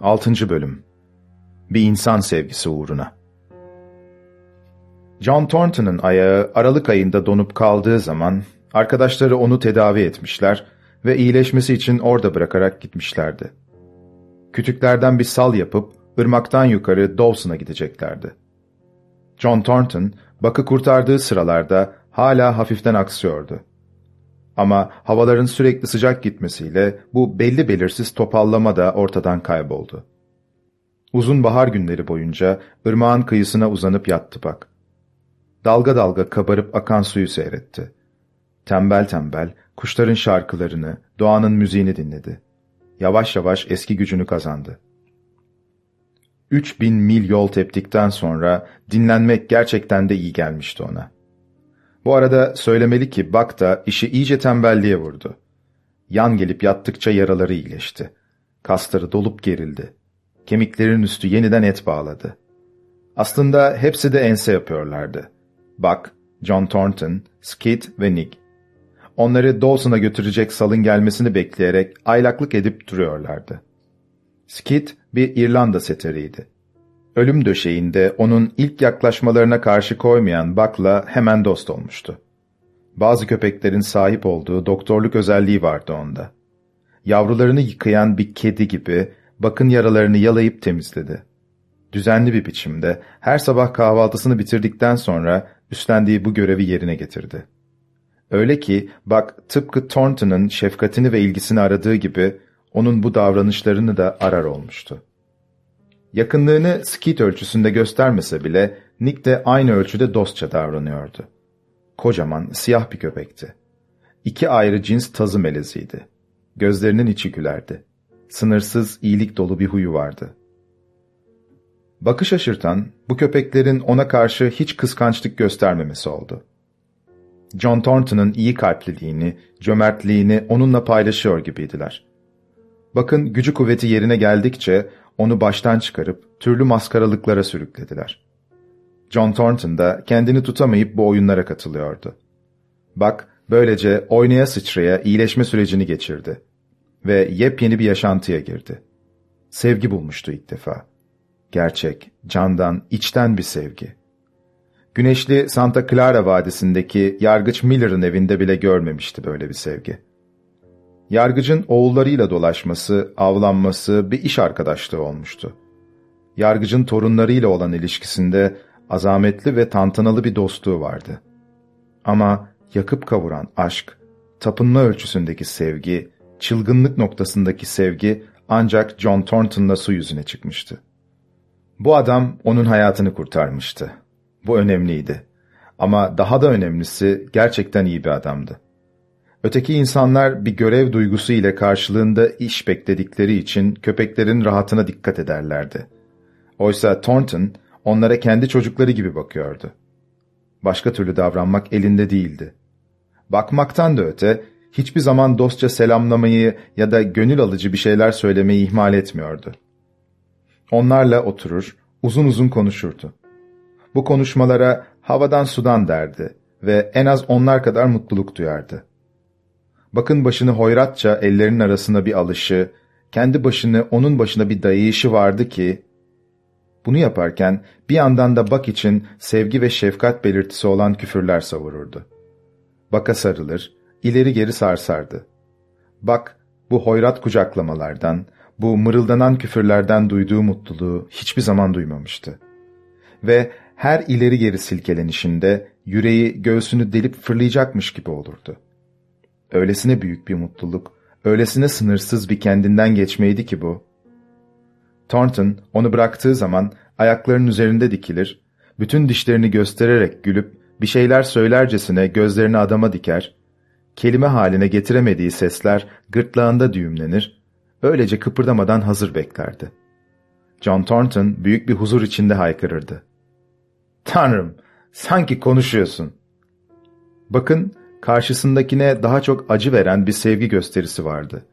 6. Bölüm Bir İnsan Sevgisi Uğruna John Thornton'ın ayağı Aralık ayında donup kaldığı zaman arkadaşları onu tedavi etmişler ve iyileşmesi için orada bırakarak gitmişlerdi. Kütüklerden bir sal yapıp ırmaktan yukarı Dawson'a gideceklerdi. John Thornton, Bakı kurtardığı sıralarda hala hafiften aksıyordu. Ama havaların sürekli sıcak gitmesiyle bu belli belirsiz topallama da ortadan kayboldu. Uzun bahar günleri boyunca ırmağın kıyısına uzanıp yattı bak. Dalga dalga kabarıp akan suyu seyretti. Tembel tembel kuşların şarkılarını, doğanın müziğini dinledi. Yavaş yavaş eski gücünü kazandı. Üç bin mil yol teptikten sonra dinlenmek gerçekten de iyi gelmişti ona. Bu arada söylemeli ki Bak da işi iyice tembelliğe vurdu. Yan gelip yattıkça yaraları iyileşti. Kasları dolup gerildi. Kemiklerin üstü yeniden et bağladı. Aslında hepsi de ense yapıyorlardı. Buck, John Thornton, Skid ve Nick. Onları Dawson'a götürecek salın gelmesini bekleyerek aylaklık edip duruyorlardı. Skid bir İrlanda seteriydi. Ölüm döşeğinde onun ilk yaklaşmalarına karşı koymayan Buck'la hemen dost olmuştu. Bazı köpeklerin sahip olduğu doktorluk özelliği vardı onda. Yavrularını yıkayan bir kedi gibi Buck'ın yaralarını yalayıp temizledi. Düzenli bir biçimde her sabah kahvaltısını bitirdikten sonra üstlendiği bu görevi yerine getirdi. Öyle ki Buck tıpkı Thornton'ın şefkatini ve ilgisini aradığı gibi onun bu davranışlarını da arar olmuştu. Yakınlığını skit ölçüsünde göstermese bile Nick de aynı ölçüde dostça davranıyordu. Kocaman, siyah bir köpekti. İki ayrı cins tazı meleziydi. Gözlerinin içi gülerdi. Sınırsız, iyilik dolu bir huyu vardı. Bakış şaşırtan, bu köpeklerin ona karşı hiç kıskançlık göstermemesi oldu. John Thornton'ın iyi kalpliliğini, cömertliğini onunla paylaşıyor gibiydiler. Bakın gücü kuvveti yerine geldikçe onu baştan çıkarıp türlü maskaralıklara sürüklediler. John Thornton da kendini tutamayıp bu oyunlara katılıyordu. Bak, böylece oynaya sıçraya iyileşme sürecini geçirdi ve yepyeni bir yaşantıya girdi. Sevgi bulmuştu ilk defa. Gerçek, candan, içten bir sevgi. Güneşli Santa Clara Vadisi'ndeki Yargıç Miller'ın evinde bile görmemişti böyle bir sevgi. Yargıcın oğullarıyla dolaşması, avlanması bir iş arkadaşlığı olmuştu. Yargıcın torunlarıyla olan ilişkisinde azametli ve tantanalı bir dostluğu vardı. Ama yakıp kavuran aşk, tapınma ölçüsündeki sevgi, çılgınlık noktasındaki sevgi ancak John Thornton'la su yüzüne çıkmıştı. Bu adam onun hayatını kurtarmıştı. Bu önemliydi. Ama daha da önemlisi gerçekten iyi bir adamdı. Öteki insanlar bir görev duygusu ile karşılığında iş bekledikleri için köpeklerin rahatına dikkat ederlerdi. Oysa Thornton onlara kendi çocukları gibi bakıyordu. Başka türlü davranmak elinde değildi. Bakmaktan da öte hiçbir zaman dostça selamlamayı ya da gönül alıcı bir şeyler söylemeyi ihmal etmiyordu. Onlarla oturur, uzun uzun konuşurdu. Bu konuşmalara havadan sudan derdi ve en az onlar kadar mutluluk duyardı. Bakın başını hoyratça ellerinin arasına bir alışı, kendi başını onun başına bir dayayışı vardı ki, bunu yaparken bir yandan da Bak için sevgi ve şefkat belirtisi olan küfürler savururdu. Bak'a sarılır, ileri geri sarsardı. Bak, bu hoyrat kucaklamalardan, bu mırıldanan küfürlerden duyduğu mutluluğu hiçbir zaman duymamıştı. Ve her ileri geri silkelenişinde yüreği göğsünü delip fırlayacakmış gibi olurdu. Öylesine büyük bir mutluluk, öylesine sınırsız bir kendinden geçmeydi ki bu. Thornton onu bıraktığı zaman ayaklarının üzerinde dikilir, bütün dişlerini göstererek gülüp bir şeyler söylercesine gözlerini adama diker, kelime haline getiremediği sesler gırtlağında düğümlenir, öylece kıpırdamadan hazır beklerdi. John Thornton büyük bir huzur içinde haykırırdı. Tanrım, sanki konuşuyorsun. Bakın, karşısındakine daha çok acı veren bir sevgi gösterisi vardı.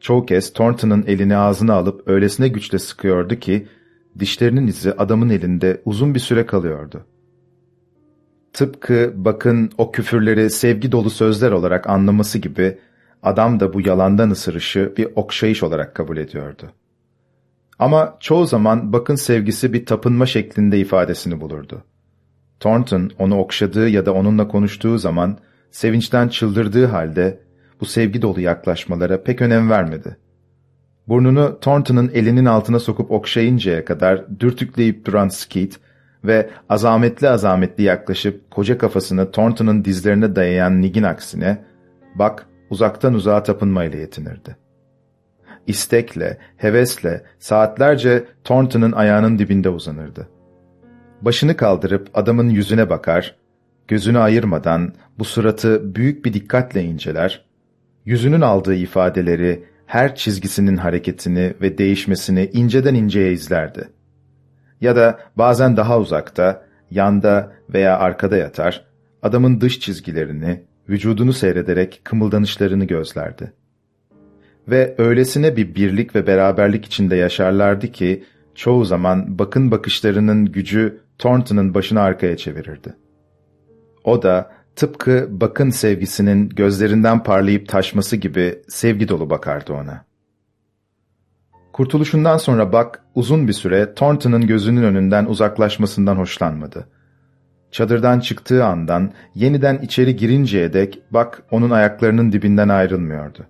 Çoğu kez Thornton'ın elini ağzına alıp öylesine güçle sıkıyordu ki, dişlerinin izi adamın elinde uzun bir süre kalıyordu. Tıpkı bakın o küfürleri sevgi dolu sözler olarak anlaması gibi, adam da bu yalandan ısırışı bir okşayış olarak kabul ediyordu. Ama çoğu zaman Buck'ın sevgisi bir tapınma şeklinde ifadesini bulurdu. Thornton onu okşadığı ya da onunla konuştuğu zaman sevinçten çıldırdığı halde bu sevgi dolu yaklaşmalara pek önem vermedi. Burnunu Thornton'ın elinin altına sokup okşayıncaya kadar dürtükleyip duran Skeet ve azametli azametli yaklaşıp koca kafasını Thornton'ın dizlerine dayayan Nick'in aksine, bak uzaktan uzağa tapınmayla yetinirdi. İstekle, hevesle saatlerce Thornton'ın ayağının dibinde uzanırdı. Başını kaldırıp adamın yüzüne bakar, gözünü ayırmadan bu suratı büyük bir dikkatle inceler, yüzünün aldığı ifadeleri, her çizgisinin hareketini ve değişmesini inceden inceye izlerdi. Ya da bazen daha uzakta, yanda veya arkada yatar, adamın dış çizgilerini, vücudunu seyrederek kımıldanışlarını gözlerdi. Ve öylesine bir birlik ve beraberlik içinde yaşarlardı ki, çoğu zaman bakın bakışlarının gücü Thornton'ın başını arkaya çevirirdi. O da tıpkı bakın sevgisinin gözlerinden parlayıp taşması gibi sevgi dolu bakardı ona. Kurtuluşundan sonra Buck uzun bir süre Thornton'ın gözünün önünden uzaklaşmasından hoşlanmadı. Çadırdan çıktığı andan yeniden içeri girinceye dek Buck onun ayaklarının dibinden ayrılmıyordu.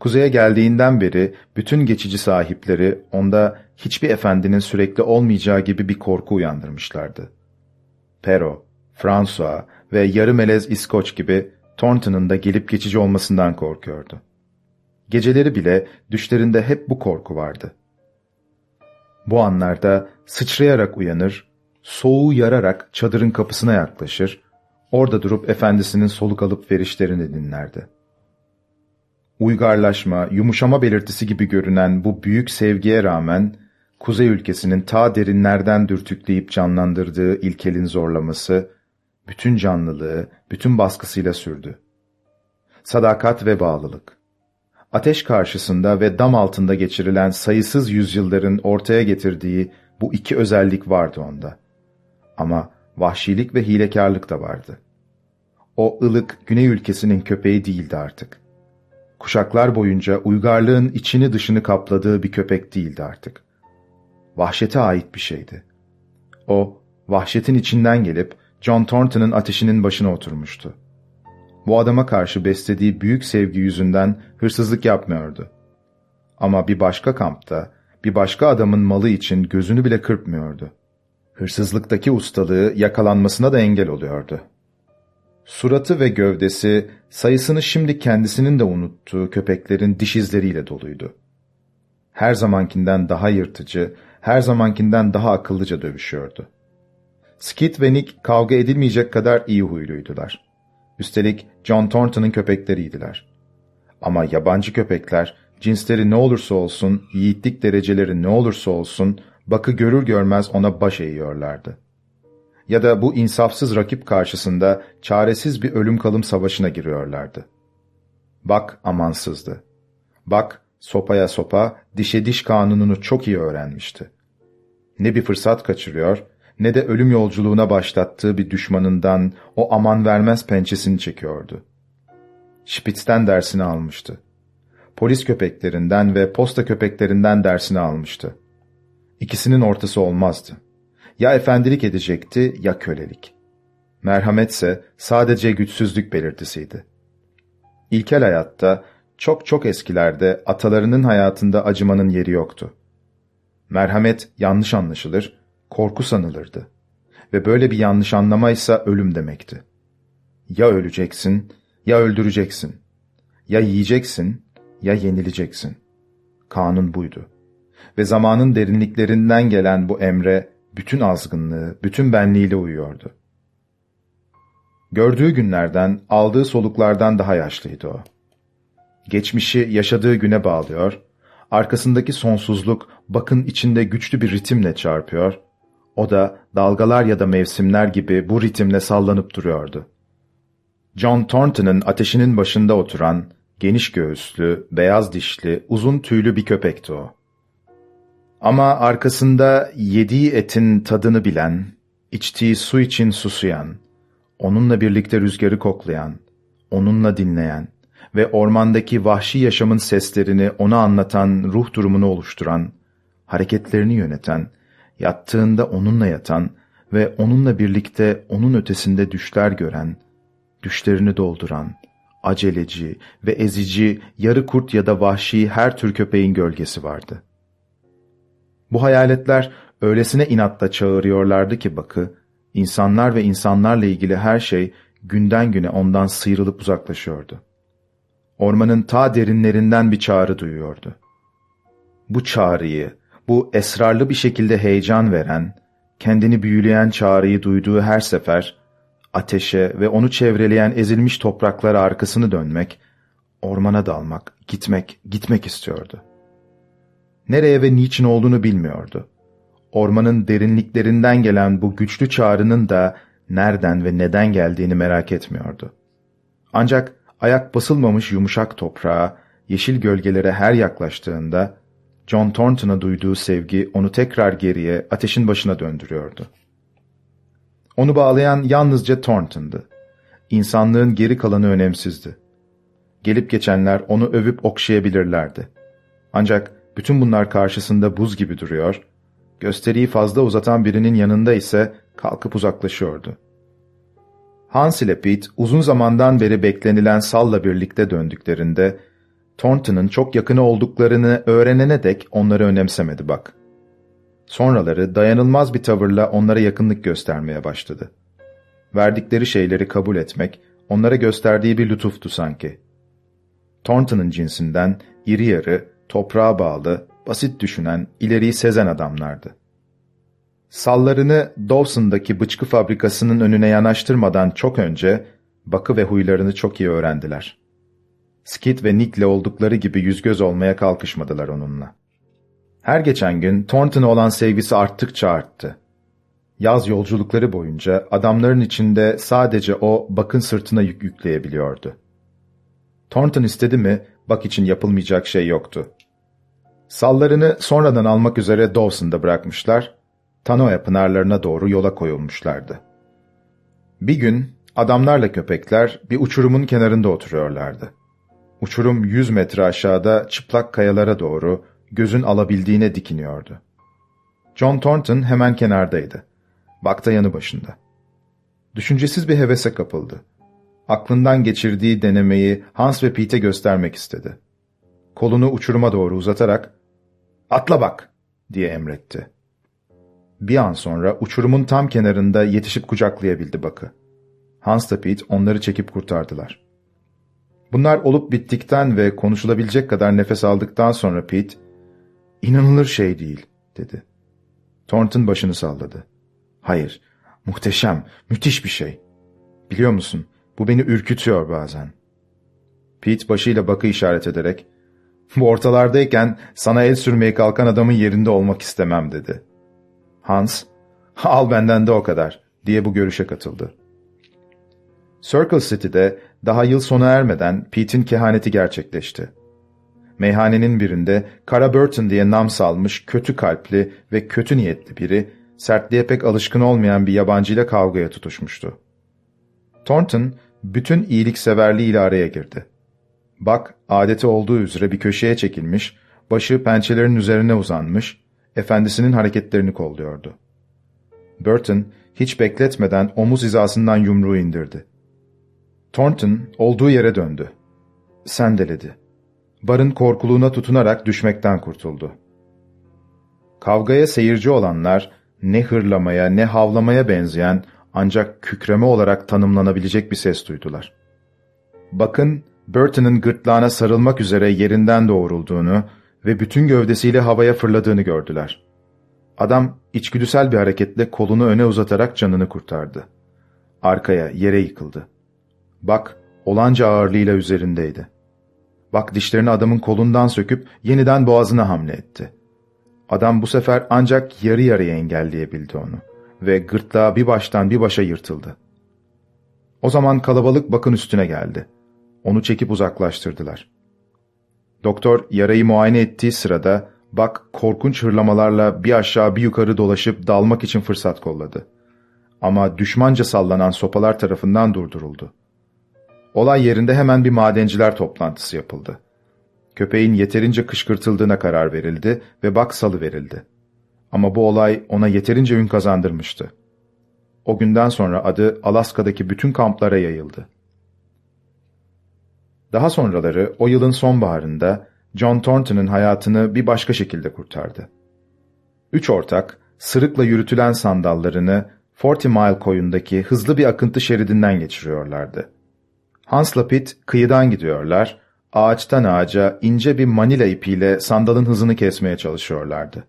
Kuzeye geldiğinden beri bütün geçici sahipleri onda hiçbir efendinin sürekli olmayacağı gibi bir korku uyandırmışlardı. Pero, François ve yarı melez İskoç gibi Thornton'ın da gelip geçici olmasından korkuyordu. Geceleri bile düşlerinde hep bu korku vardı. Bu anlarda sıçrayarak uyanır, soğuğu yararak çadırın kapısına yaklaşır, orada durup efendisinin soluk alıp verişlerini dinlerdi. Uygarlaşma, yumuşama belirtisi gibi görünen bu büyük sevgiye rağmen, Kuzey ülkesinin ta derinlerden dürtükleyip canlandırdığı ilkelin zorlaması, bütün canlılığı, bütün baskısıyla sürdü. Sadakat ve bağlılık. Ateş karşısında ve dam altında geçirilen sayısız yüzyılların ortaya getirdiği bu iki özellik vardı onda. Ama vahşilik ve hilekarlık da vardı. O ılık güney ülkesinin köpeği değildi artık. Kuşaklar boyunca uygarlığın içini dışını kapladığı bir köpek değildi artık. Vahşete ait bir şeydi. O, vahşetin içinden gelip John Thornton'ın ateşinin başına oturmuştu. Bu adama karşı beslediği büyük sevgi yüzünden hırsızlık yapmıyordu. Ama bir başka kampta, bir başka adamın malı için gözünü bile kırpmıyordu. Hırsızlıktaki ustalığı yakalanmasına da engel oluyordu. Suratı ve gövdesi sayısını şimdi kendisinin de unuttuğu köpeklerin diş izleriyle doluydu. Her zamankinden daha yırtıcı, her zamankinden daha akıllıca dövüşüyordu. Skit ve Nick kavga edilmeyecek kadar iyi huyluydular. Üstelik John Thornton'ın köpekleriydiler. Ama yabancı köpekler, cinsleri ne olursa olsun, yiğitlik dereceleri ne olursa olsun, bakı görür görmez ona baş eğiyorlardı. Ya da bu insafsız rakip karşısında çaresiz bir ölüm kalım savaşına giriyorlardı. Bak amansızdı. Bak sopaya sopa, dişe diş kanununu çok iyi öğrenmişti. Ne bir fırsat kaçırıyor, ne de ölüm yolculuğuna başlattığı bir düşmanından o aman vermez pençesini çekiyordu. Spitz'ten dersini almıştı. Polis köpeklerinden ve posta köpeklerinden dersini almıştı. İkisinin ortası olmazdı. Ya efendilik edecekti ya kölelik. Merhametse sadece güçsüzlük belirtisiydi. İlkel hayatta, çok çok eskilerde atalarının hayatında acımanın yeri yoktu. Merhamet yanlış anlaşılır, korku sanılırdı. Ve böyle bir yanlış anlamaysa ölüm demekti. Ya öleceksin, ya öldüreceksin. Ya yiyeceksin, ya yenileceksin. Kanun buydu. Ve zamanın derinliklerinden gelen bu emre, bütün azgınlığı, bütün benliğiyle uyuyordu. Gördüğü günlerden, aldığı soluklardan daha yaşlıydı o. Geçmişi yaşadığı güne bağlıyor, arkasındaki sonsuzluk bakın içinde güçlü bir ritimle çarpıyor o da dalgalar ya da mevsimler gibi bu ritimle sallanıp duruyordu. John Thornton'ın ateşinin başında oturan, geniş göğüslü, beyaz dişli, uzun tüylü bir köpekti o. Ama arkasında yediği etin tadını bilen, içtiği su için susuyan, onunla birlikte rüzgarı koklayan, onunla dinleyen ve ormandaki vahşi yaşamın seslerini ona anlatan ruh durumunu oluşturan, hareketlerini yöneten, yattığında onunla yatan ve onunla birlikte onun ötesinde düşler gören, düşlerini dolduran, aceleci ve ezici, yarı kurt ya da vahşi her tür köpeğin gölgesi vardı. Bu hayaletler öylesine inatla çağırıyorlardı ki bakı, insanlar ve insanlarla ilgili her şey günden güne ondan sıyrılıp uzaklaşıyordu. Ormanın ta derinlerinden bir çağrı duyuyordu. Bu çağrıyı, bu esrarlı bir şekilde heyecan veren, kendini büyüleyen çağrıyı duyduğu her sefer, ateşe ve onu çevreleyen ezilmiş topraklara arkasını dönmek, ormana dalmak, gitmek, gitmek istiyordu. Nereye ve niçin olduğunu bilmiyordu. Ormanın derinliklerinden gelen bu güçlü çağrının da nereden ve neden geldiğini merak etmiyordu. Ancak ayak basılmamış yumuşak toprağa, yeşil gölgelere her yaklaştığında, John Thornton'a duyduğu sevgi onu tekrar geriye, ateşin başına döndürüyordu. Onu bağlayan yalnızca Thornton'dı. İnsanlığın geri kalanı önemsizdi. Gelip geçenler onu övüp okşayabilirlerdi. Ancak bütün bunlar karşısında buz gibi duruyor, gösteriyi fazla uzatan birinin yanında ise kalkıp uzaklaşıyordu. Hans ile Pete uzun zamandan beri beklenilen Sal'la birlikte döndüklerinde, Thornton'ın çok yakını olduklarını öğrenene dek onları önemsemedi bak. Sonraları dayanılmaz bir tavırla onlara yakınlık göstermeye başladı. Verdikleri şeyleri kabul etmek, onlara gösterdiği bir lütuftu sanki. Thornton'ın cinsinden iri yarı, toprağa bağlı, basit düşünen, ileriyi sezen adamlardı. Sallarını Dawson'daki bıçkı fabrikasının önüne yanaştırmadan çok önce bakı ve huylarını çok iyi öğrendiler. Skid ve Nick'le oldukları gibi yüz göz olmaya kalkışmadılar onunla. Her geçen gün Thornton'a olan sevgisi arttıkça arttı. Yaz yolculukları boyunca adamların içinde sadece o bakın sırtına yük yükleyebiliyordu. Thornton istedi mi bak için yapılmayacak şey yoktu. Sallarını sonradan almak üzere Dawson'da bırakmışlar, Tanoa pınarlarına doğru yola koyulmuşlardı. Bir gün adamlarla köpekler bir uçurumun kenarında oturuyorlardı. Uçurum yüz metre aşağıda çıplak kayalara doğru gözün alabildiğine dikiniyordu. John Thornton hemen kenardaydı. Bakta yanı başında. Düşüncesiz bir hevese kapıldı. Aklından geçirdiği denemeyi Hans ve Pete'e göstermek istedi. Kolunu uçuruma doğru uzatarak ''Atla bak!'' diye emretti. Bir an sonra uçurumun tam kenarında yetişip kucaklayabildi Bakı. Hans da Pete onları çekip kurtardılar. Bunlar olup bittikten ve konuşulabilecek kadar nefes aldıktan sonra Pete, ''İnanılır şey değil.'' dedi. Thornton başını salladı. ''Hayır, muhteşem, müthiş bir şey. Biliyor musun, bu beni ürkütüyor bazen.'' Pete başıyla Bakı işaret ederek, ''Bu ortalardayken sana el sürmeye kalkan adamın yerinde olmak istemem.'' dedi. Hans, ''Al benden de o kadar.'' diye bu görüşe katıldı. Circle City'de daha yıl sona ermeden Pete'in kehaneti gerçekleşti. Meyhanenin birinde Kara Burton diye nam salmış kötü kalpli ve kötü niyetli biri, sertliğe pek alışkın olmayan bir yabancıyla kavgaya tutuşmuştu. Thornton, bütün iyilikseverliğiyle araya girdi. Bak, adeti olduğu üzere bir köşeye çekilmiş, başı pençelerin üzerine uzanmış, efendisinin hareketlerini kolluyordu. Burton, hiç bekletmeden omuz hizasından yumruğu indirdi. Thornton olduğu yere döndü. Sendeledi. Barın korkuluğuna tutunarak düşmekten kurtuldu. Kavgaya seyirci olanlar ne hırlamaya ne havlamaya benzeyen ancak kükreme olarak tanımlanabilecek bir ses duydular. Bakın Burton'ın gırtlağına sarılmak üzere yerinden doğrulduğunu ve bütün gövdesiyle havaya fırladığını gördüler. Adam içgüdüsel bir hareketle kolunu öne uzatarak canını kurtardı. Arkaya, yere yıkıldı. Bak, olanca ağırlığıyla üzerindeydi. Bak dişlerini adamın kolundan söküp yeniden boğazına hamle etti. Adam bu sefer ancak yarı yarıya engelleyebildi onu ve gırtlağı bir baştan bir başa yırtıldı. O zaman kalabalık bakın üstüne geldi. Onu çekip uzaklaştırdılar. Doktor yarayı muayene ettiği sırada bak korkunç hırlamalarla bir aşağı bir yukarı dolaşıp dalmak için fırsat kolladı. Ama düşmanca sallanan sopalar tarafından durduruldu. Olay yerinde hemen bir madenciler toplantısı yapıldı. Köpeğin yeterince kışkırtıldığına karar verildi ve bak verildi. Ama bu olay ona yeterince ün kazandırmıştı. O günden sonra adı Alaska'daki bütün kamplara yayıldı. Daha sonraları o yılın sonbaharında John Thornton'ın hayatını bir başka şekilde kurtardı. Üç ortak, sırıkla yürütülen sandallarını Forty Mile koyundaki hızlı bir akıntı şeridinden geçiriyorlardı. Hans'la Pitt kıyıdan gidiyorlar, ağaçtan ağaca ince bir manila ipiyle sandalın hızını kesmeye çalışıyorlardı.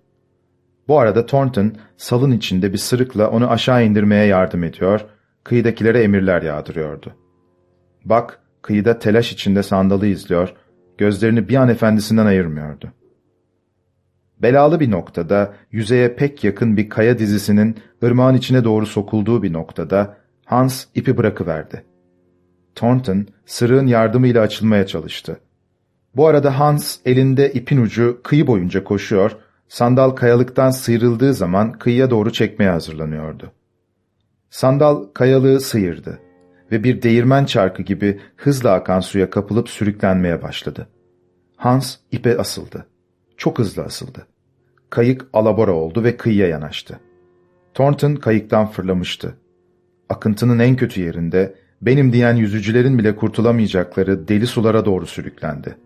Bu arada Thornton salın içinde bir sırıkla onu aşağı indirmeye yardım ediyor, kıyıdakilere emirler yağdırıyordu. Bak, kıyıda telaş içinde sandalı izliyor, gözlerini bir an efendisinden ayırmıyordu. Belalı bir noktada, yüzeye pek yakın bir kaya dizisinin ırmağın içine doğru sokulduğu bir noktada Hans ipi bırakıverdi. Thornton sırığın yardımıyla açılmaya çalıştı. Bu arada Hans elinde ipin ucu kıyı boyunca koşuyor, sandal kayalıktan sıyrıldığı zaman kıyıya doğru çekmeye hazırlanıyordu. Sandal kayalığı sıyırdı ve bir değirmen çarkı gibi hızla akan suya kapılıp sürüklenmeye başladı. Hans ipe asıldı. Çok hızlı asıldı. Kayık alabora oldu ve kıyıya yanaştı. Thornton kayıktan fırlamıştı. Akıntının en kötü yerinde benim diyen yüzücülerin bile kurtulamayacakları deli sulara doğru sürüklendi.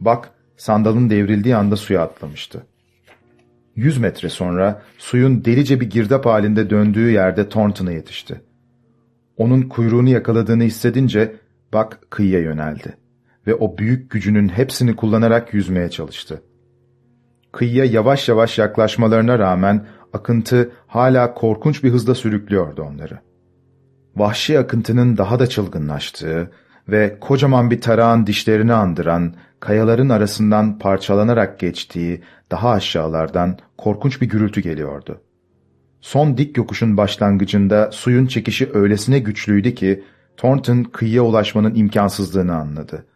Bak, sandalın devrildiği anda suya atlamıştı. Yüz metre sonra suyun delice bir girdap halinde döndüğü yerde Thornton'a yetişti. Onun kuyruğunu yakaladığını hissedince bak kıyıya yöneldi ve o büyük gücünün hepsini kullanarak yüzmeye çalıştı. Kıyıya yavaş yavaş yaklaşmalarına rağmen akıntı hala korkunç bir hızla sürüklüyordu onları. Vahşi akıntının daha da çılgınlaştığı ve kocaman bir tarağın dişlerini andıran, kayaların arasından parçalanarak geçtiği daha aşağılardan korkunç bir gürültü geliyordu. Son dik yokuşun başlangıcında suyun çekişi öylesine güçlüydü ki Thornton kıyıya ulaşmanın imkansızlığını anladı.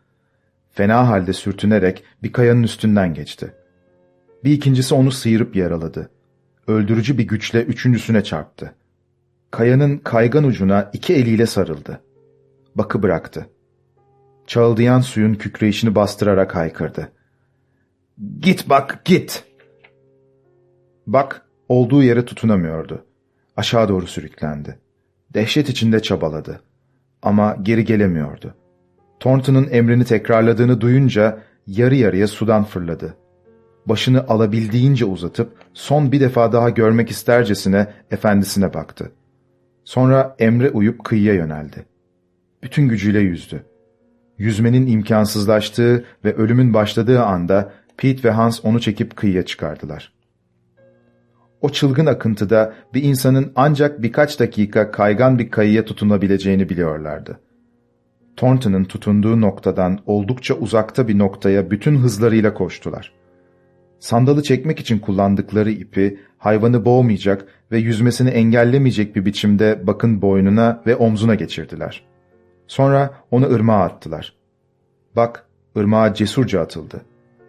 Fena halde sürtünerek bir kayanın üstünden geçti. Bir ikincisi onu sıyırıp yaraladı. Öldürücü bir güçle üçüncüsüne çarptı. Kayanın kaygan ucuna iki eliyle sarıldı. Bakı bıraktı. Çağıldayan suyun kükreyişini bastırarak haykırdı. ''Git bak, git!'' Bak, olduğu yere tutunamıyordu. Aşağı doğru sürüklendi. Dehşet içinde çabaladı. Ama geri gelemiyordu. Thornton'un emrini tekrarladığını duyunca yarı yarıya sudan fırladı. Başını alabildiğince uzatıp son bir defa daha görmek istercesine efendisine baktı. Sonra emre uyup kıyıya yöneldi. Bütün gücüyle yüzdü. Yüzmenin imkansızlaştığı ve ölümün başladığı anda Pete ve Hans onu çekip kıyıya çıkardılar. O çılgın akıntıda bir insanın ancak birkaç dakika kaygan bir kayıya tutunabileceğini biliyorlardı. Thornton'ın tutunduğu noktadan oldukça uzakta bir noktaya bütün hızlarıyla koştular. Sandalı çekmek için kullandıkları ipi hayvanı boğmayacak ve yüzmesini engellemeyecek bir biçimde bakın boynuna ve omzuna geçirdiler. Sonra onu ırmağa attılar. Bak, ırmağa cesurca atıldı.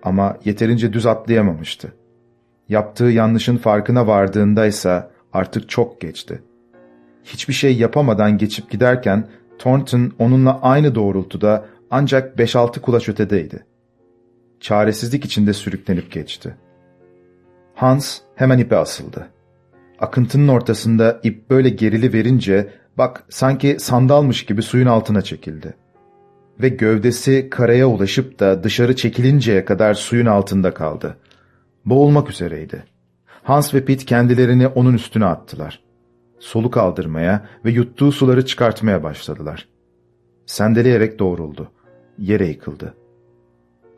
Ama yeterince düz atlayamamıştı. Yaptığı yanlışın farkına vardığında ise artık çok geçti. Hiçbir şey yapamadan geçip giderken Thornton onunla aynı doğrultuda ancak 5-6 kulaç ötedeydi. Çaresizlik içinde sürüklenip geçti. Hans hemen ipe asıldı. Akıntının ortasında ip böyle gerili verince bak sanki sandalmış gibi suyun altına çekildi. Ve gövdesi karaya ulaşıp da dışarı çekilinceye kadar suyun altında kaldı. Boğulmak üzereydi. Hans ve Pete kendilerini onun üstüne attılar. Soluk aldırmaya ve yuttuğu suları çıkartmaya başladılar. Sendeleyerek doğruldu. Yere yıkıldı.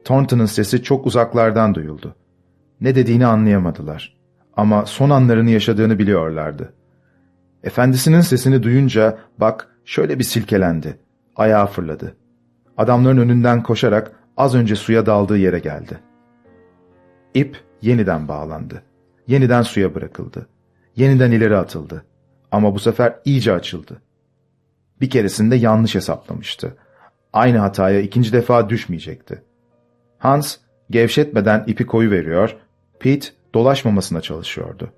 Thornton'ın sesi çok uzaklardan duyuldu. Ne dediğini anlayamadılar. Ama son anlarını yaşadığını biliyorlardı. Efendisinin sesini duyunca bak şöyle bir silkelendi. Ayağı fırladı. Adamların önünden koşarak az önce suya daldığı yere geldi. İp yeniden bağlandı. Yeniden suya bırakıldı. Yeniden ileri atıldı. Ama bu sefer iyice açıldı. Bir keresinde yanlış hesaplamıştı. Aynı hataya ikinci defa düşmeyecekti. Hans gevşetmeden ipi koyu veriyor, Pete dolaşmamasına çalışıyordu.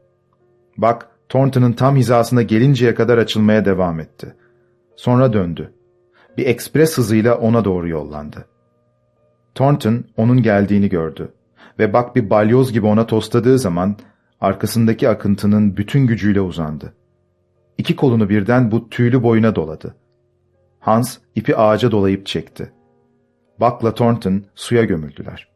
Bak, Thornton'ın tam hizasına gelinceye kadar açılmaya devam etti. Sonra döndü. Bir ekspres hızıyla ona doğru yollandı. Thornton onun geldiğini gördü ve bak bir balyoz gibi ona tosladığı zaman arkasındaki akıntının bütün gücüyle uzandı. İki kolunu birden bu tüylü boyuna doladı. Hans ipi ağaca dolayıp çekti. Buck'la Thornton suya gömüldüler.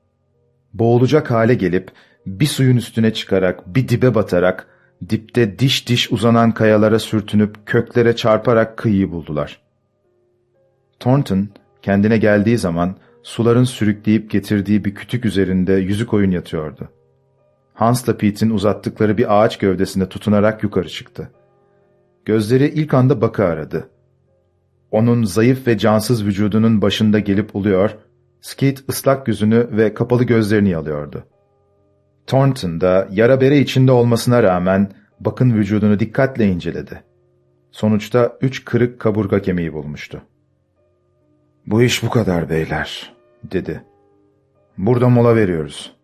Boğulacak hale gelip bir suyun üstüne çıkarak bir dibe batarak dipte diş diş uzanan kayalara sürtünüp köklere çarparak kıyıyı buldular. Thornton kendine geldiği zaman suların sürükleyip getirdiği bir kütük üzerinde yüzük oyun yatıyordu. Hans'la Pete'in uzattıkları bir ağaç gövdesinde tutunarak yukarı çıktı. Gözleri ilk anda Bak'ı aradı. Onun zayıf ve cansız vücudunun başında gelip uluyor, Skeet ıslak yüzünü ve kapalı gözlerini yalıyordu. Thornton da yara bere içinde olmasına rağmen Bak'ın vücudunu dikkatle inceledi. Sonuçta üç kırık kaburga kemiği bulmuştu. ''Bu iş bu kadar beyler.'' dedi. ''Burada mola veriyoruz.''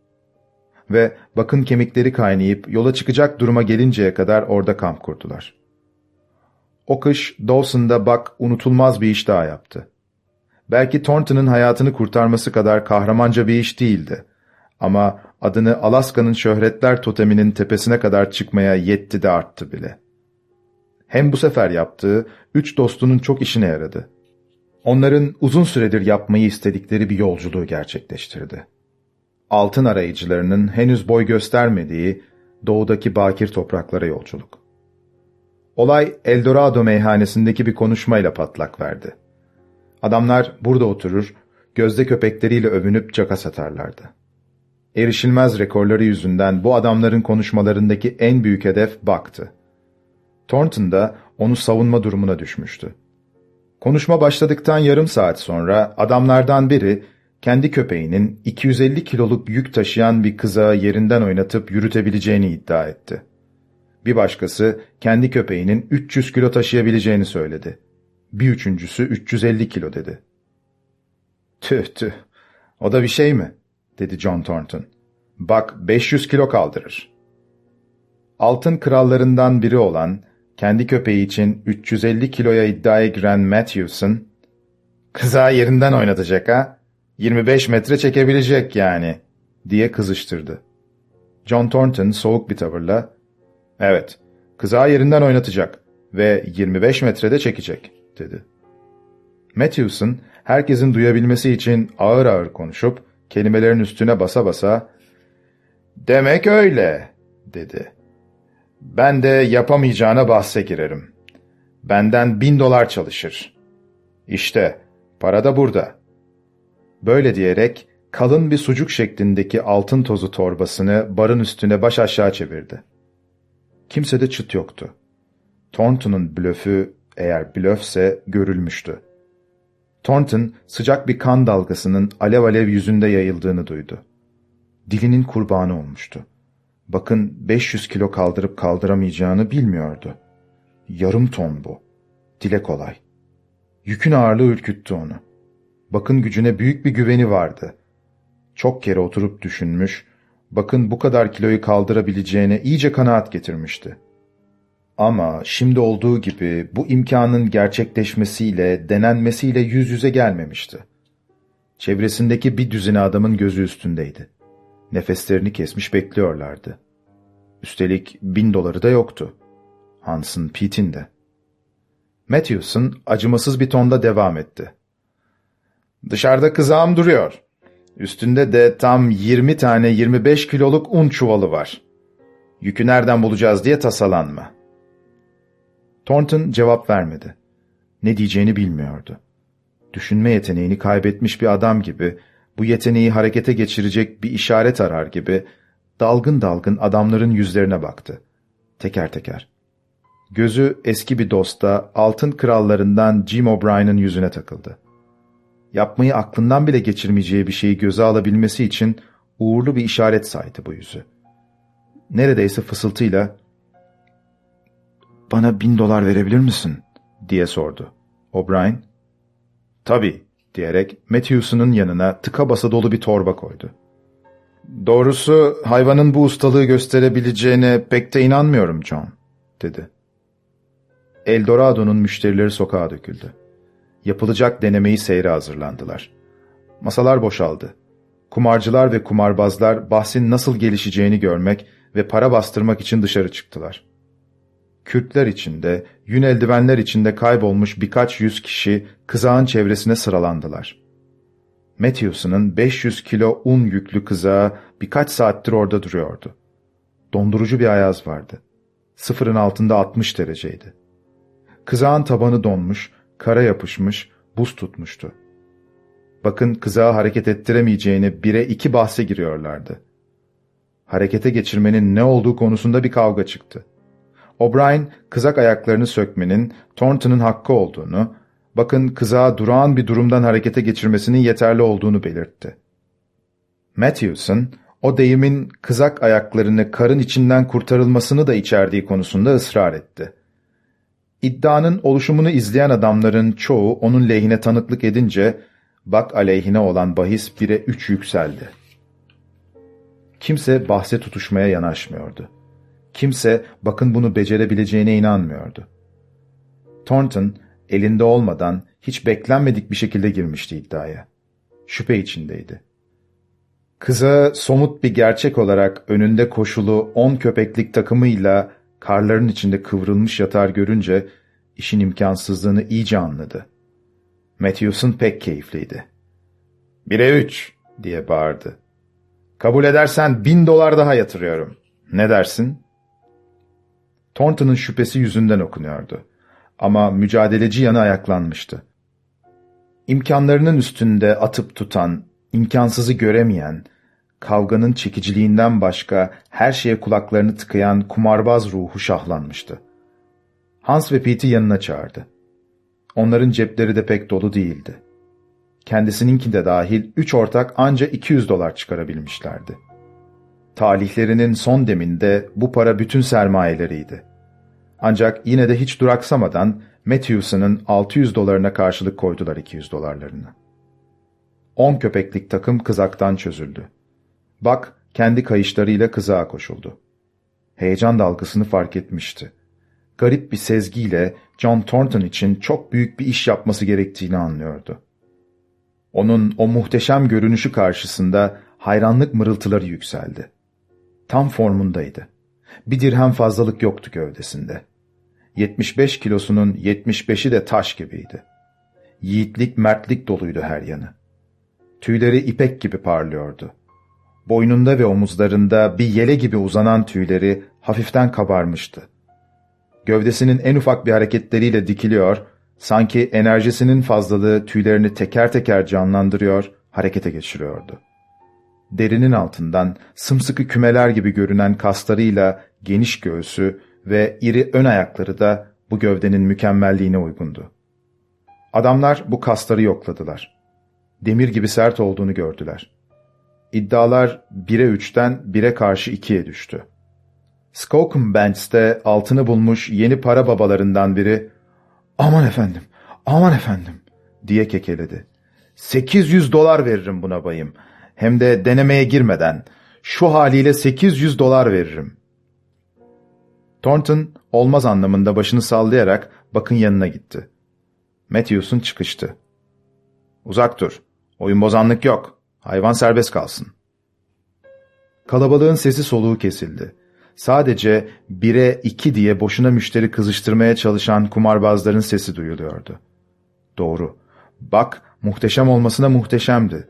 Ve Bak'ın kemikleri kaynayıp yola çıkacak duruma gelinceye kadar orada kamp kurdular. O kış Dawson'da Buck unutulmaz bir iş daha yaptı. Belki Thornton'ın hayatını kurtarması kadar kahramanca bir iş değildi. Ama adını Alaska'nın şöhretler toteminin tepesine kadar çıkmaya yetti de arttı bile. Hem bu sefer yaptığı üç dostunun çok işine yaradı. Onların uzun süredir yapmayı istedikleri bir yolculuğu gerçekleştirdi. Altın arayıcılarının henüz boy göstermediği doğudaki bakir topraklara yolculuk. Olay Eldorado meyhanesindeki bir konuşmayla patlak verdi. Adamlar burada oturur, gözde köpekleriyle övünüp caka satarlardı. Erişilmez rekorları yüzünden bu adamların konuşmalarındaki en büyük hedef Buck'tı. Thornton da onu savunma durumuna düşmüştü. Konuşma başladıktan yarım saat sonra adamlardan biri kendi köpeğinin 250 kiloluk yük taşıyan bir kızağı yerinden oynatıp yürütebileceğini iddia etti. Bir başkası kendi köpeğinin 300 kilo taşıyabileceğini söyledi. Bir üçüncüsü 350 kilo dedi. Tüh tüh, o da bir şey mi? Dedi John Thornton. Bak 500 kilo kaldırır. Altın krallarından biri olan, kendi köpeği için 350 kiloya iddiaya giren Matthewson, ''Kızağı yerinden oynatacak ha? 25 metre çekebilecek yani.'' diye kızıştırdı. John Thornton soğuk bir tavırla, ''Evet, kızağı yerinden oynatacak ve 25 metrede çekecek.'' dedi. Matthewson, herkesin duyabilmesi için ağır ağır konuşup, kelimelerin üstüne basa basa, ''Demek öyle.'' dedi. ''Ben de yapamayacağına bahse girerim. Benden bin dolar çalışır. İşte, para da burada.'' Böyle diyerek, kalın bir sucuk şeklindeki altın tozu torbasını barın üstüne baş aşağı çevirdi. Kimsede çıt yoktu. Thornton'un blöfü, eğer blöfse, görülmüştü. Thornton, sıcak bir kan dalgasının alev alev yüzünde yayıldığını duydu. Dilinin kurbanı olmuştu. Bakın 500 kilo kaldırıp kaldıramayacağını bilmiyordu. Yarım ton bu. Dile kolay. Yükün ağırlığı ürküttü onu. Bakın gücüne büyük bir güveni vardı. Çok kere oturup düşünmüş, bakın bu kadar kiloyu kaldırabileceğine iyice kanaat getirmişti. Ama şimdi olduğu gibi bu imkanın gerçekleşmesiyle, denenmesiyle yüz yüze gelmemişti. Çevresindeki bir düzine adamın gözü üstündeydi. Nefeslerini kesmiş bekliyorlardı. Üstelik bin doları da yoktu. Hans'ın, Pete'in de. Matthewson acımasız bir tonda devam etti. Dışarıda kızağım duruyor. Üstünde de tam 20 tane 25 kiloluk un çuvalı var. Yükü nereden bulacağız diye tasalanma. Thornton cevap vermedi. Ne diyeceğini bilmiyordu. Düşünme yeteneğini kaybetmiş bir adam gibi, bu yeteneği harekete geçirecek bir işaret arar gibi, dalgın dalgın adamların yüzlerine baktı. Teker teker. Gözü eski bir dosta, altın krallarından Jim O'Brien'in yüzüne takıldı. Yapmayı aklından bile geçirmeyeceği bir şeyi göze alabilmesi için uğurlu bir işaret saydı bu yüzü. Neredeyse fısıltıyla ''Bana bin dolar verebilir misin?'' diye sordu. O'Brien, ''Tabii.'' diyerek Matthewson'un yanına tıka basa dolu bir torba koydu. ''Doğrusu hayvanın bu ustalığı gösterebileceğine pek de inanmıyorum John.'' dedi. Eldorado'nun müşterileri sokağa döküldü. Yapılacak denemeyi seyre hazırlandılar. Masalar boşaldı. kumarcılar ve kumarbazlar bahsin nasıl gelişeceğini görmek ve para bastırmak için dışarı çıktılar. Kürtler içinde, yün eldivenler içinde kaybolmuş birkaç yüz kişi kızağın çevresine sıralandılar. Matthewson'ın 500 kilo un yüklü kızağı birkaç saattir orada duruyordu. Dondurucu bir ayaz vardı. Sıfırın altında 60 dereceydi. Kızağın tabanı donmuş, kara yapışmış, buz tutmuştu. Bakın kızağı hareket ettiremeyeceğini bire iki bahse giriyorlardı. Harekete geçirmenin ne olduğu konusunda bir kavga çıktı. O'Brien, kızak ayaklarını sökmenin Thornton'ın hakkı olduğunu, bakın kızağı durağan bir durumdan harekete geçirmesinin yeterli olduğunu belirtti. Matthewson, o deyimin kızak ayaklarını karın içinden kurtarılmasını da içerdiği konusunda ısrar etti. İddianın oluşumunu izleyen adamların çoğu onun lehine tanıklık edince, Bak aleyhine olan bahis 1'e 3 yükseldi. Kimse bahse tutuşmaya yanaşmıyordu. Kimse bakın bunu becerebileceğine inanmıyordu. Thornton elinde olmadan hiç beklenmedik bir şekilde girmişti iddiaya. Şüphe içindeydi. Kıza somut bir gerçek olarak önünde koşulu on köpeklik takımıyla karların içinde kıvrılmış yatar görünce işin imkansızlığını iyice anladı. Matthewson pek keyifliydi. Bire üç diye bağırdı. Kabul edersen bin dolar daha yatırıyorum. Ne dersin? Thornton'ın şüphesi yüzünden okunuyordu. Ama mücadeleci yanı ayaklanmıştı. İmkanlarının üstünde atıp tutan, imkansızı göremeyen, kavganın çekiciliğinden başka her şeye kulaklarını tıkayan kumarbaz ruhu şahlanmıştı. Hans ve Pete'i yanına çağırdı. Onların cepleri de pek dolu değildi. Kendisininki de dahil üç ortak anca 200 dolar çıkarabilmişlerdi. Talihlerinin son deminde bu para bütün sermayeleriydi. Ancak yine de hiç duraksamadan Matthewson'ın 600 dolarına karşılık koydular 200 dolarlarını. On köpeklik takım kızaktan çözüldü. Bak kendi kayışlarıyla kızağa koşuldu. Heyecan dalgasını fark etmişti. Garip bir sezgiyle John Thornton için çok büyük bir iş yapması gerektiğini anlıyordu. Onun o muhteşem görünüşü karşısında hayranlık mırıltıları yükseldi. Tam formundaydı. Bir dirhem fazlalık yoktu gövdesinde. 75 kilosunun 75'i de taş gibiydi. Yiğitlik, mertlik doluydu her yanı. Tüyleri ipek gibi parlıyordu. Boynunda ve omuzlarında bir yele gibi uzanan tüyleri hafiften kabarmıştı. Gövdesinin en ufak bir hareketleriyle dikiliyor, sanki enerjisinin fazlalığı tüylerini teker teker canlandırıyor, harekete geçiriyordu. Derinin altından sımsıkı kümeler gibi görünen kaslarıyla geniş göğsü ve iri ön ayakları da bu gövdenin mükemmelliğine uygundu. Adamlar bu kasları yokladılar. Demir gibi sert olduğunu gördüler. İddialar 1'e 3'ten 1'e karşı 2'ye düştü. Skokun Banks'te altını bulmuş yeni para babalarından biri ''Aman efendim, aman efendim'' diye kekeledi. ''800 dolar veririm buna bayım. Hem de denemeye girmeden. Şu haliyle 800 dolar veririm.'' Thornton olmaz anlamında başını sallayarak bakın yanına gitti. Matthewson çıkıştı. ''Uzak dur. Oyun bozanlık yok. Hayvan serbest kalsın.'' Kalabalığın sesi soluğu kesildi. Sadece bire iki diye boşuna müşteri kızıştırmaya çalışan kumarbazların sesi duyuluyordu. Doğru. Bak muhteşem olmasına muhteşemdi.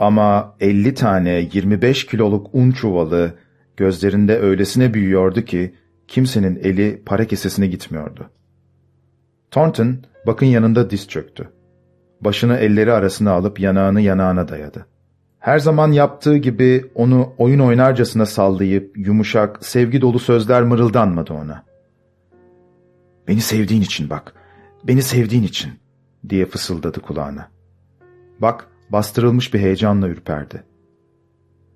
Ama 50 tane 25 kiloluk un çuvalı gözlerinde öylesine büyüyordu ki kimsenin eli para kesesine gitmiyordu. Thornton bakın yanında diz çöktü. Başını elleri arasına alıp yanağını yanağına dayadı. Her zaman yaptığı gibi onu oyun oynarcasına sallayıp yumuşak, sevgi dolu sözler mırıldanmadı ona. ''Beni sevdiğin için bak, beni sevdiğin için.'' diye fısıldadı kulağına. Bak, bastırılmış bir heyecanla ürperdi.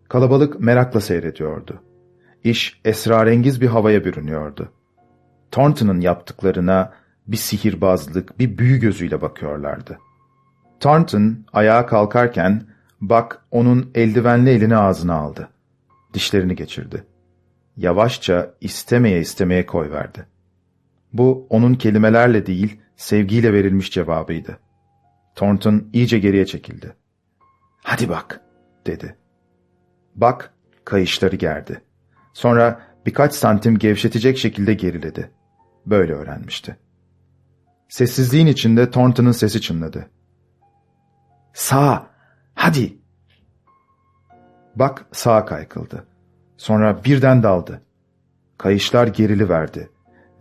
Kalabalık merakla seyrediyordu. İş esrarengiz bir havaya bürünüyordu. Thornton'ın yaptıklarına bir sihirbazlık, bir büyü gözüyle bakıyorlardı. Thornton ayağa kalkarken Bak onun eldivenli elini ağzına aldı. Dişlerini geçirdi. Yavaşça istemeye istemeye koy verdi. Bu onun kelimelerle değil sevgiyle verilmiş cevabıydı. Thornton iyice geriye çekildi. ''Hadi bak'' dedi. Bak, kayışları gerdi. Sonra birkaç santim gevşetecek şekilde geriledi. Böyle öğrenmişti. Sessizliğin içinde Thornton'ın sesi çınladı. Sağ, hadi! Bak sağa kaykıldı. Sonra birden daldı. Kayışlar gerili verdi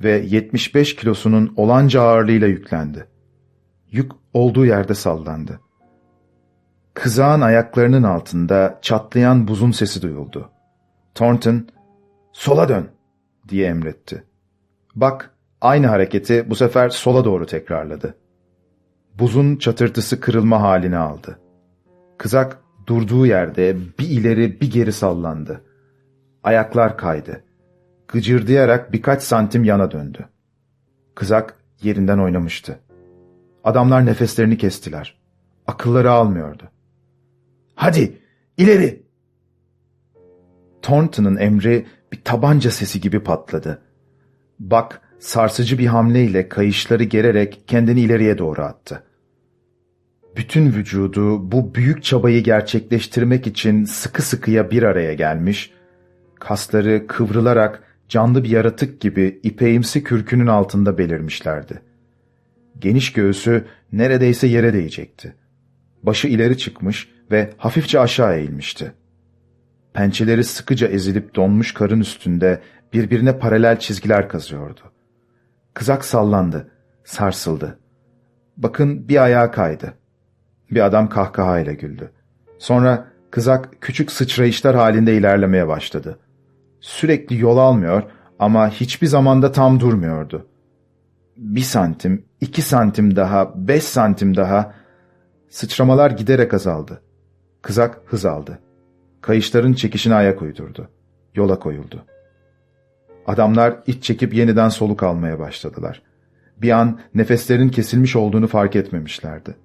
ve 75 kilosunun olanca ağırlığıyla yüklendi. Yük olduğu yerde sallandı. Kızağın ayaklarının altında çatlayan buzun sesi duyuldu. Thornton, sola dön diye emretti. Bak, aynı hareketi bu sefer sola doğru tekrarladı. Buzun çatırtısı kırılma halini aldı. Kızak durduğu yerde bir ileri bir geri sallandı. Ayaklar kaydı. Gıcırdayarak birkaç santim yana döndü. Kızak yerinden oynamıştı. Adamlar nefeslerini kestiler. Akılları almıyordu. Hadi, ileri! Thornton'ın emri bir tabanca sesi gibi patladı. Bak, sarsıcı bir hamleyle kayışları gererek kendini ileriye doğru attı. Bütün vücudu bu büyük çabayı gerçekleştirmek için sıkı sıkıya bir araya gelmiş, kasları kıvrılarak canlı bir yaratık gibi ipeğimsi kürkünün altında belirmişlerdi. Geniş göğsü neredeyse yere değecekti. Başı ileri çıkmış ve hafifçe aşağı eğilmişti. Pençeleri sıkıca ezilip donmuş karın üstünde birbirine paralel çizgiler kazıyordu. Kızak sallandı, sarsıldı. Bakın bir ayağa kaydı. Bir adam kahkahayla güldü. Sonra kızak küçük sıçrayışlar halinde ilerlemeye başladı. Sürekli yol almıyor ama hiçbir zamanda tam durmuyordu. Bir santim, iki santim daha, beş santim daha... Sıçramalar giderek azaldı. Kızak hız aldı. Kayışların çekişine ayak uydurdu. Yola koyuldu. Adamlar iç çekip yeniden soluk almaya başladılar. Bir an nefeslerin kesilmiş olduğunu fark etmemişlerdi.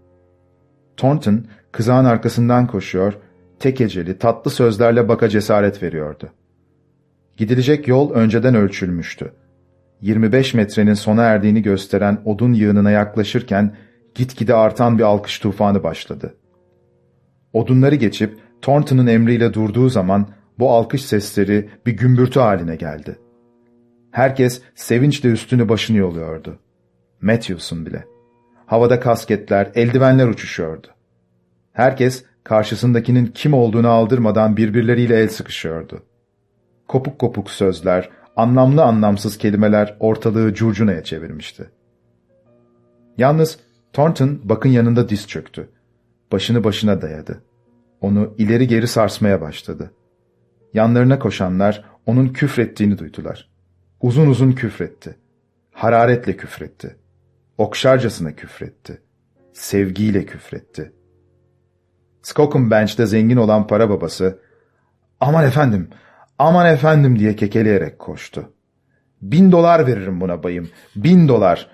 Thornton kızağın arkasından koşuyor, tek eceli tatlı sözlerle baka cesaret veriyordu. Gidilecek yol önceden ölçülmüştü. 25 metrenin sona erdiğini gösteren odun yığınına yaklaşırken gitgide artan bir alkış tufanı başladı. Odunları geçip Thornton'ın emriyle durduğu zaman bu alkış sesleri bir gümbürtü haline geldi. Herkes sevinçle üstünü başını yoluyordu. Matthewson bile. Havada kasketler, eldivenler uçuşuyordu. Herkes karşısındakinin kim olduğunu aldırmadan birbirleriyle el sıkışıyordu. Kopuk kopuk sözler, anlamlı anlamsız kelimeler ortalığı curcunaya çevirmişti. Yalnız Thornton bakın yanında diz çöktü. Başını başına dayadı. Onu ileri geri sarsmaya başladı. Yanlarına koşanlar onun küfrettiğini duydular. Uzun uzun küfretti. Hararetle küfretti. Okşarcasına küfretti. Sevgiyle küfretti. Skocum Bench'te zengin olan para babası, ''Aman efendim, aman efendim'' diye kekeleyerek koştu. ''Bin dolar veririm buna bayım, bin dolar,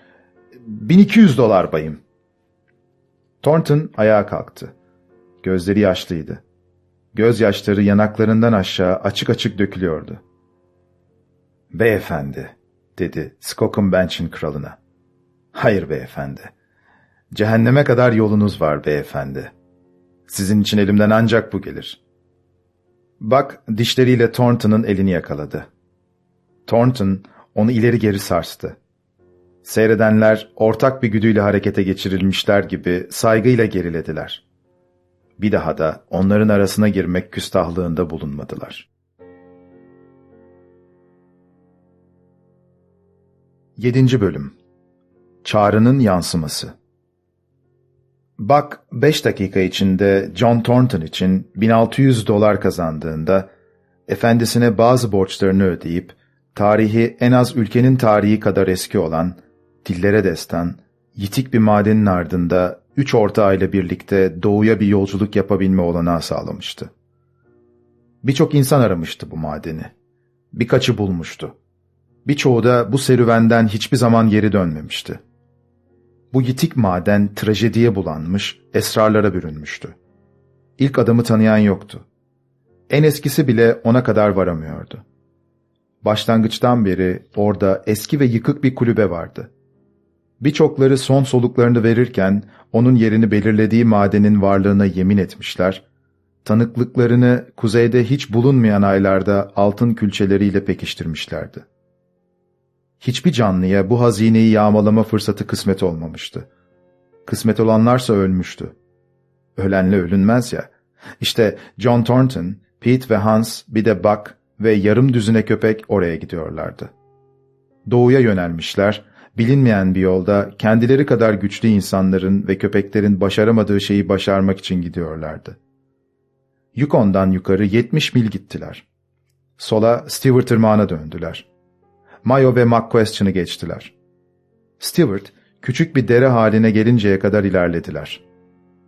bin iki yüz dolar bayım.'' Thornton ayağa kalktı. Gözleri yaşlıydı. Gözyaşları yanaklarından aşağı açık açık dökülüyordu. ''Beyefendi'' dedi Skocum Bench'in kralına. ''Hayır beyefendi. Cehenneme kadar yolunuz var beyefendi. Sizin için elimden ancak bu gelir.'' Bak dişleriyle Thornton'ın elini yakaladı. Thornton onu ileri geri sarstı. Seyredenler ortak bir güdüyle harekete geçirilmişler gibi saygıyla gerilediler. Bir daha da onların arasına girmek küstahlığında bulunmadılar. 7. Bölüm Çağrının Yansıması Buck 5 dakika içinde John Thornton için 1600 dolar kazandığında, efendisine bazı borçlarını ödeyip, tarihi en az ülkenin tarihi kadar eski olan, dillere destan, yitik bir madenin ardında üç ortağıyla birlikte doğuya bir yolculuk yapabilme olanağı sağlamıştı. Birçok insan aramıştı bu madeni. Birkaçı bulmuştu. Birçoğu da bu serüvenden hiçbir zaman geri dönmemişti. Bu yitik maden trajediye bulanmış, esrarlara bürünmüştü. İlk adamı tanıyan yoktu. En eskisi bile ona kadar varamıyordu. Başlangıçtan beri orada eski ve yıkık bir kulübe vardı. Birçokları son soluklarını verirken onun yerini belirlediği madenin varlığına yemin etmişler, tanıklıklarını kuzeyde hiç bulunmayan aylarda altın külçeleriyle pekiştirmişlerdi. Hiçbir canlıya bu hazineyi yağmalama fırsatı kısmet olmamıştı. Kısmet olanlarsa ölmüştü. Ölenle ölünmez ya. İşte John Thornton, Pete ve Hans bir de Buck ve yarım düzine köpek oraya gidiyorlardı. Doğuya yönelmişler, bilinmeyen bir yolda kendileri kadar güçlü insanların ve köpeklerin başaramadığı şeyi başarmak için gidiyorlardı. Yukon'dan yukarı 70 mil gittiler. Sola Stewart Irmağı'na döndüler. Mayo ve McQuestion'ı geçtiler. Stewart, küçük bir dere haline gelinceye kadar ilerlediler.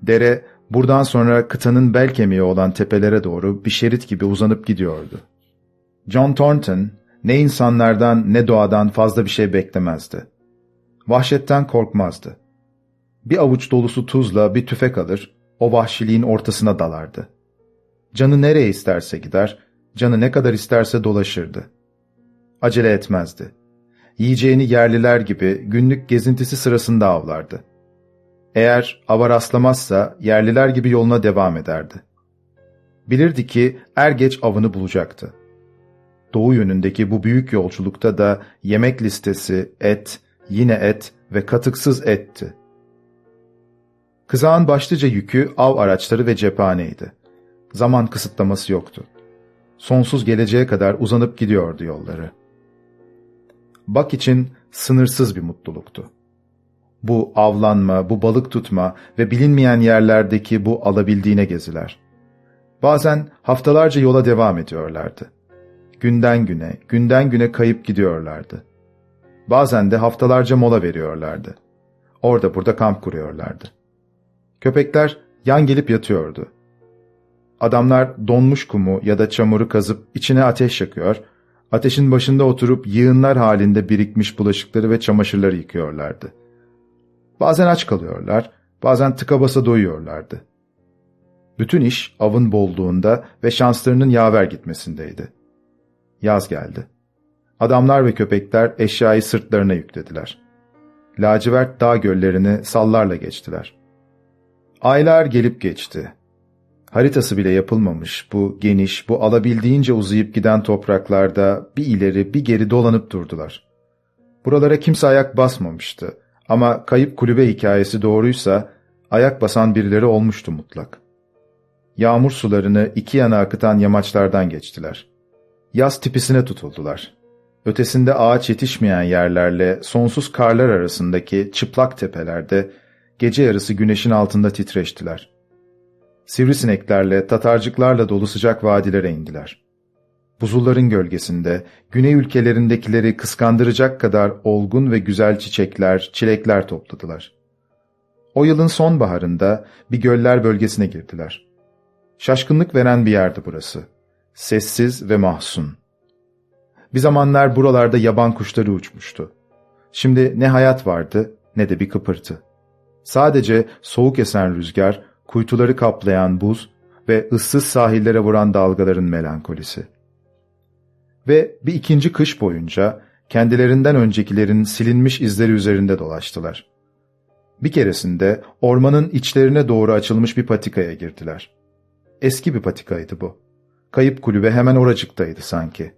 Dere, buradan sonra kıtanın bel kemiği olan tepelere doğru bir şerit gibi uzanıp gidiyordu. John Thornton, ne insanlardan ne doğadan fazla bir şey beklemezdi. Vahşetten korkmazdı. Bir avuç dolusu tuzla bir tüfek alır, o vahşiliğin ortasına dalardı. Canı nereye isterse gider, canı ne kadar isterse dolaşırdı. Acele etmezdi. Yiyeceğini yerliler gibi günlük gezintisi sırasında avlardı. Eğer ava rastlamazsa yerliler gibi yoluna devam ederdi. Bilirdi ki er geç avını bulacaktı. Doğu yönündeki bu büyük yolculukta da yemek listesi et, yine et ve katıksız etti. Kızağın başlıca yükü av araçları ve cephaneydi. Zaman kısıtlaması yoktu. Sonsuz geleceğe kadar uzanıp gidiyordu yolları. Bak için sınırsız bir mutluluktu. Bu avlanma, bu balık tutma ve bilinmeyen yerlerdeki bu alabildiğine geziler. Bazen haftalarca yola devam ediyorlardı. Günden güne, günden güne kayıp gidiyorlardı. Bazen de haftalarca mola veriyorlardı. Orada burada kamp kuruyorlardı. Köpekler yan gelip yatıyordu. Adamlar donmuş kumu ya da çamuru kazıp içine ateş yakıyor, ateşin başında oturup yığınlar halinde birikmiş bulaşıkları ve çamaşırları yıkıyorlardı. Bazen aç kalıyorlar, bazen tıka basa doyuyorlardı. Bütün iş avın bolluğunda ve şanslarının yaver gitmesindeydi. Yaz geldi. Adamlar ve köpekler eşyayı sırtlarına yüklediler. Lacivert dağ göllerini sallarla geçtiler. Aylar gelip geçti. Haritası bile yapılmamış bu geniş, bu alabildiğince uzayıp giden topraklarda bir ileri bir geri dolanıp durdular. Buralara kimse ayak basmamıştı ama kayıp kulübe hikayesi doğruysa ayak basan birileri olmuştu mutlak. Yağmur sularını iki yana akıtan yamaçlardan geçtiler. Yaz tipisine tutuldular. Ötesinde ağaç yetişmeyen yerlerle sonsuz karlar arasındaki çıplak tepelerde gece yarısı güneşin altında titreştiler. Sivrisineklerle, tatarcıklarla dolu sıcak vadilere indiler. Buzulların gölgesinde, güney ülkelerindekileri kıskandıracak kadar olgun ve güzel çiçekler, çilekler topladılar. O yılın sonbaharında bir göller bölgesine girdiler. Şaşkınlık veren bir yerdi burası. Sessiz ve mahzun. Bir zamanlar buralarda yaban kuşları uçmuştu. Şimdi ne hayat vardı ne de bir kıpırtı. Sadece soğuk esen rüzgar, kuytuları kaplayan buz ve ıssız sahillere vuran dalgaların melankolisi. Ve bir ikinci kış boyunca kendilerinden öncekilerin silinmiş izleri üzerinde dolaştılar. Bir keresinde ormanın içlerine doğru açılmış bir patikaya girdiler. Eski bir patikaydı bu. Kayıp kulübe hemen oracıktaydı sanki.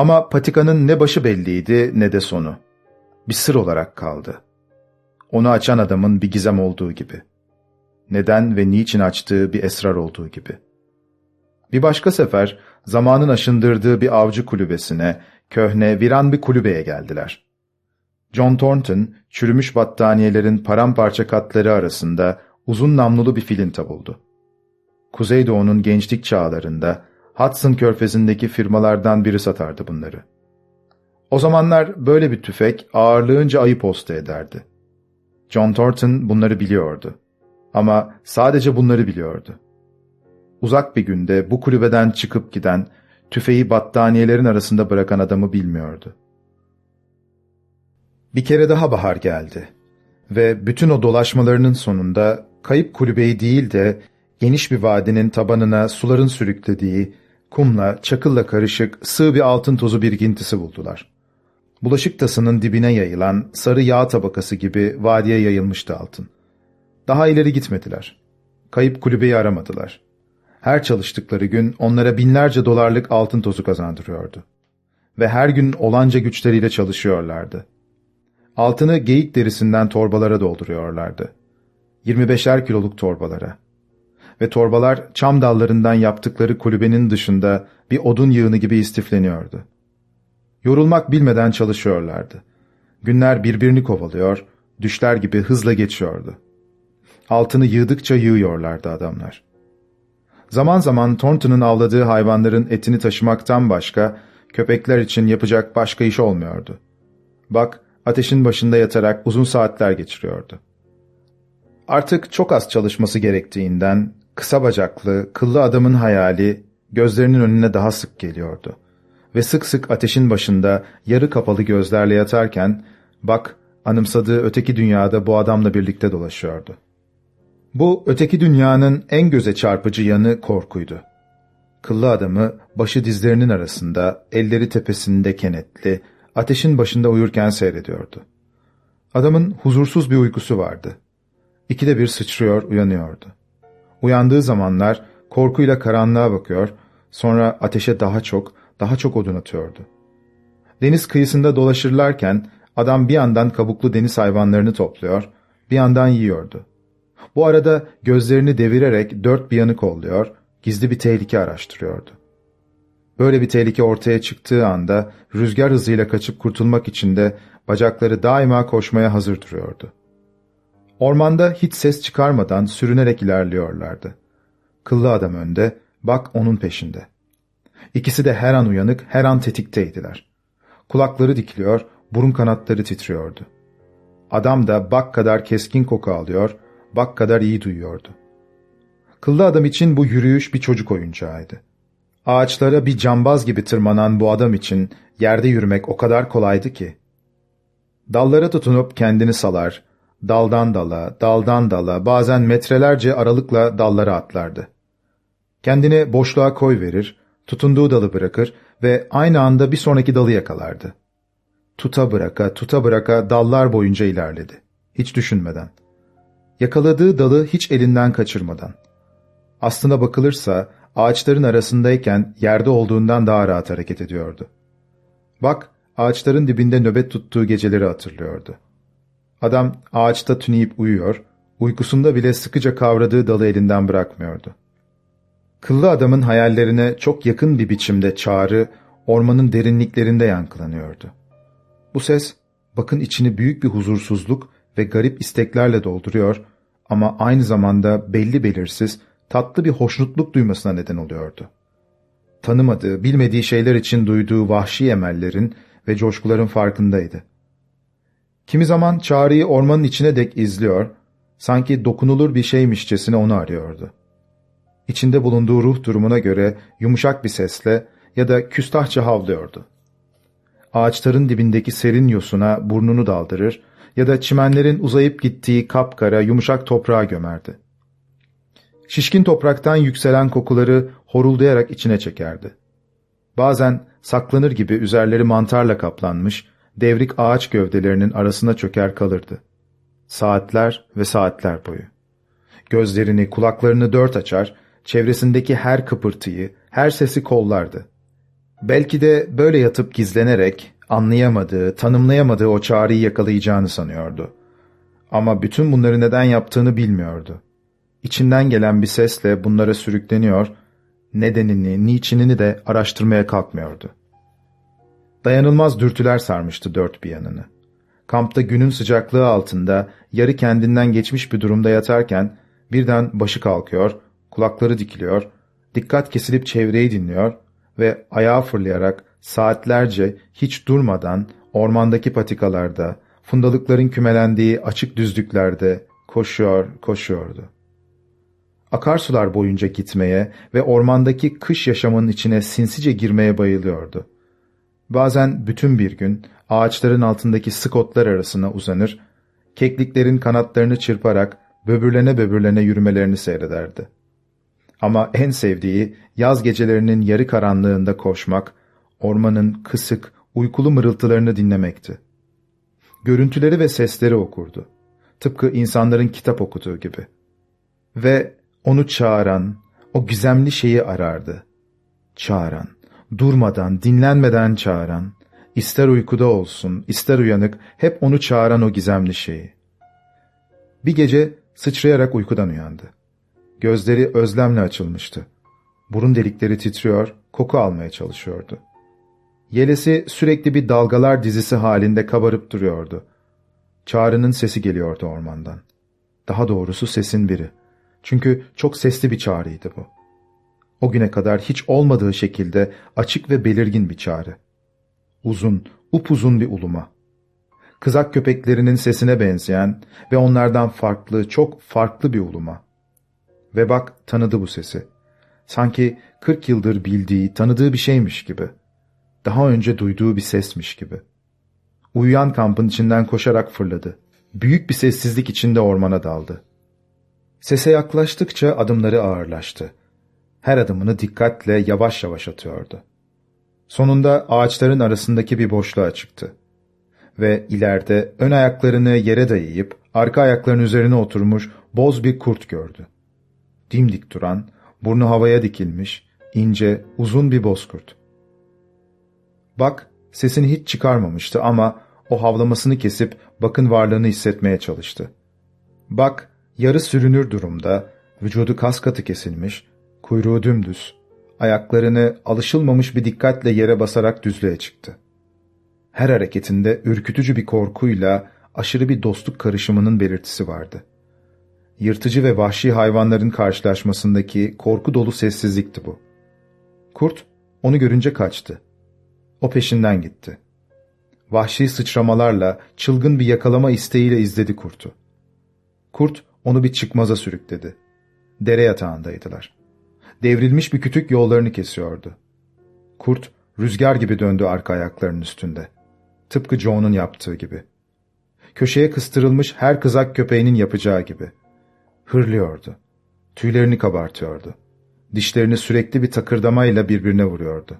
Ama patikanın ne başı belliydi ne de sonu. Bir sır olarak kaldı. Onu açan adamın bir gizem olduğu gibi. Neden ve niçin açtığı bir esrar olduğu gibi. Bir başka sefer zamanın aşındırdığı bir avcı kulübesine, köhne, viran bir kulübeye geldiler. John Thornton, çürümüş battaniyelerin paramparça katları arasında uzun namlulu bir filinta buldu. Kuzeydoğu'nun gençlik çağlarında Hudson körfezindeki firmalardan biri satardı bunları. O zamanlar böyle bir tüfek ağırlığınca ayı posta ederdi. John Thornton bunları biliyordu. Ama sadece bunları biliyordu. Uzak bir günde bu kulübeden çıkıp giden, tüfeği battaniyelerin arasında bırakan adamı bilmiyordu. Bir kere daha bahar geldi ve bütün o dolaşmalarının sonunda kayıp kulübeyi değil de geniş bir vadinin tabanına suların sürüklediği, kumla, çakılla karışık sığ bir altın tozu birikintisi buldular. Bulaşık tasının dibine yayılan sarı yağ tabakası gibi vadiye yayılmıştı altın. Daha ileri gitmediler. Kayıp kulübeyi aramadılar. her çalıştıkları gün onlara binlerce dolarlık altın tozu kazandırıyordu. Ve her gün olanca güçleriyle çalışıyorlardı. Altını geyik derisinden torbalara dolduruyorlardı. 25'er kiloluk torbalara. Ve torbalar çam dallarından yaptıkları kulübenin dışında bir odun yığını gibi istifleniyordu. Yorulmak bilmeden çalışıyorlardı. Günler birbirini kovalıyor, düşler gibi hızla geçiyordu. Altını yığdıkça yığıyorlardı adamlar. Zaman zaman Thornton'un avladığı hayvanların etini taşımaktan başka, köpekler için yapacak başka iş olmuyordu. Bak, ateşin başında yatarak uzun saatler geçiriyordu. Artık çok az çalışması gerektiğinden, kısa bacaklı, kıllı adamın hayali gözlerinin önüne daha sık geliyordu. Ve sık sık ateşin başında yarı kapalı gözlerle yatarken, bak, anımsadığı öteki dünyada bu adamla birlikte dolaşıyordu. Bu öteki dünyanın en göze çarpıcı yanı korkuydu. Kıllı adamı başı dizlerinin arasında, elleri tepesinde kenetli, ateşin başında uyurken seyrediyordu. Adamın huzursuz bir uykusu vardı. İkide bir sıçrıyor, uyanıyordu. Uyandığı zamanlar korkuyla karanlığa bakıyor, sonra ateşe daha çok, daha çok odun atıyordu. Deniz kıyısında dolaşırlarken adam bir yandan kabuklu deniz hayvanlarını topluyor, bir yandan yiyordu. Bu arada gözlerini devirerek dört bir yanı kolluyor, gizli bir tehlike araştırıyordu. Böyle bir tehlike ortaya çıktığı anda rüzgar hızıyla kaçıp kurtulmak için de bacakları daima koşmaya hazır duruyordu. Ormanda hiç ses çıkarmadan sürünerek ilerliyorlardı. Kıllı adam önde, bak onun peşinde. İkisi de her an uyanık, her an tetikteydiler. Kulakları dikiliyor, burun kanatları titriyordu. Adam da bak kadar keskin koku alıyor, bak kadar iyi duyuyordu. Kıllı adam için bu yürüyüş bir çocuk oyuncağıydı. Ağaçlara bir cambaz gibi tırmanan bu adam için yerde yürümek o kadar kolaydı ki. Dallara tutunup kendini salar, daldan dala, daldan dala, bazen metrelerce aralıkla dallara atlardı. Kendini boşluğa koy verir, tutunduğu dalı bırakır ve aynı anda bir sonraki dalı yakalardı. Tuta bıraka, tuta bıraka dallar boyunca ilerledi. Hiç düşünmeden. Yakaladığı dalı hiç elinden kaçırmadan. Aslına bakılırsa ağaçların arasındayken yerde olduğundan daha rahat hareket ediyordu. Bak, ağaçların dibinde nöbet tuttuğu geceleri hatırlıyordu. Adam ağaçta tüneyip uyuyor, uykusunda bile sıkıca kavradığı dalı elinden bırakmıyordu. Kıllı adamın hayallerine çok yakın bir biçimde çağrı, ormanın derinliklerinde yankılanıyordu. Bu ses, bakın içini büyük bir huzursuzluk ve garip isteklerle dolduruyor ama aynı zamanda belli belirsiz, tatlı bir hoşnutluk duymasına neden oluyordu. Tanımadığı, bilmediği şeyler için duyduğu vahşi emellerin ve coşkuların farkındaydı. Kimi zaman çağrıyı ormanın içine dek izliyor, sanki dokunulur bir şeymişçesine onu arıyordu. İçinde bulunduğu ruh durumuna göre yumuşak bir sesle ya da küstahça havlıyordu. Ağaçların dibindeki serin yosuna burnunu daldırır ya da çimenlerin uzayıp gittiği kapkara yumuşak toprağa gömerdi. Şişkin topraktan yükselen kokuları horuldayarak içine çekerdi. Bazen saklanır gibi üzerleri mantarla kaplanmış, devrik ağaç gövdelerinin arasına çöker kalırdı. Saatler ve saatler boyu. Gözlerini, kulaklarını dört açar, çevresindeki her kıpırtıyı, her sesi kollardı. Belki de böyle yatıp gizlenerek anlayamadığı, tanımlayamadığı o çağrıyı yakalayacağını sanıyordu. Ama bütün bunları neden yaptığını bilmiyordu. İçinden gelen bir sesle bunlara sürükleniyor, nedenini, niçinini de araştırmaya kalkmıyordu. Dayanılmaz dürtüler sarmıştı dört bir yanını. Kampta günün sıcaklığı altında yarı kendinden geçmiş bir durumda yatarken birden başı kalkıyor, kulakları dikiliyor, dikkat kesilip çevreyi dinliyor ve ayağa fırlayarak saatlerce hiç durmadan ormandaki patikalarda, fundalıkların kümelendiği açık düzlüklerde koşuyor, koşuyordu. Akarsular boyunca gitmeye ve ormandaki kış yaşamının içine sinsice girmeye bayılıyordu. Bazen bütün bir gün ağaçların altındaki sık otlar arasına uzanır, kekliklerin kanatlarını çırparak böbürlene böbürlene yürümelerini seyrederdi. Ama en sevdiği yaz gecelerinin yarı karanlığında koşmak, ormanın kısık, uykulu mırıltılarını dinlemekti. Görüntüleri ve sesleri okurdu. Tıpkı insanların kitap okuduğu gibi. Ve onu çağıran, o gizemli şeyi arardı. Çağıran, durmadan, dinlenmeden çağıran, ister uykuda olsun, ister uyanık, hep onu çağıran o gizemli şeyi. Bir gece sıçrayarak uykudan uyandı. Gözleri özlemle açılmıştı. Burun delikleri titriyor, koku almaya çalışıyordu. Yelesi sürekli bir dalgalar dizisi halinde kabarıp duruyordu. Çağrı'nın sesi geliyordu ormandan. Daha doğrusu sesin biri. Çünkü çok sesli bir çağrıydı bu. O güne kadar hiç olmadığı şekilde açık ve belirgin bir çağrı. Uzun, upuzun bir uluma. Kızak köpeklerinin sesine benzeyen ve onlardan farklı, çok farklı bir uluma. Ve bak tanıdı bu sesi. Sanki kırk yıldır bildiği, tanıdığı bir şeymiş gibi. Daha önce duyduğu bir sesmiş gibi. Uyuyan kampın içinden koşarak fırladı. Büyük bir sessizlik içinde ormana daldı. Sese yaklaştıkça adımları ağırlaştı. Her adımını dikkatle yavaş yavaş atıyordu. Sonunda ağaçların arasındaki bir boşluğa çıktı. Ve ileride ön ayaklarını yere dayayıp arka ayaklarının üzerine oturmuş boz bir kurt gördü. Dimdik duran, burnu havaya dikilmiş, ince, uzun bir bozkurt. Bak, sesini hiç çıkarmamıştı ama o havlamasını kesip bakın varlığını hissetmeye çalıştı. Bak, yarı sürünür durumda, vücudu kas katı kesilmiş, kuyruğu dümdüz, ayaklarını alışılmamış bir dikkatle yere basarak düzlüğe çıktı. Her hareketinde ürkütücü bir korkuyla aşırı bir dostluk karışımının belirtisi vardı. Yırtıcı ve vahşi hayvanların karşılaşmasındaki korku dolu sessizlikti bu. Kurt onu görünce kaçtı. O peşinden gitti. Vahşi sıçramalarla, çılgın bir yakalama isteğiyle izledi kurtu. Kurt onu bir çıkmaza sürükledi. Dere yatağındaydılar. Devrilmiş bir kütük yollarını kesiyordu. Kurt rüzgar gibi döndü arka ayaklarının üstünde. Tıpkı Joe'nun yaptığı gibi. Köşeye kıstırılmış her kızak köpeğinin yapacağı gibi. Hırlıyordu. Tüylerini kabartıyordu. Dişlerini sürekli bir takırdamayla birbirine vuruyordu.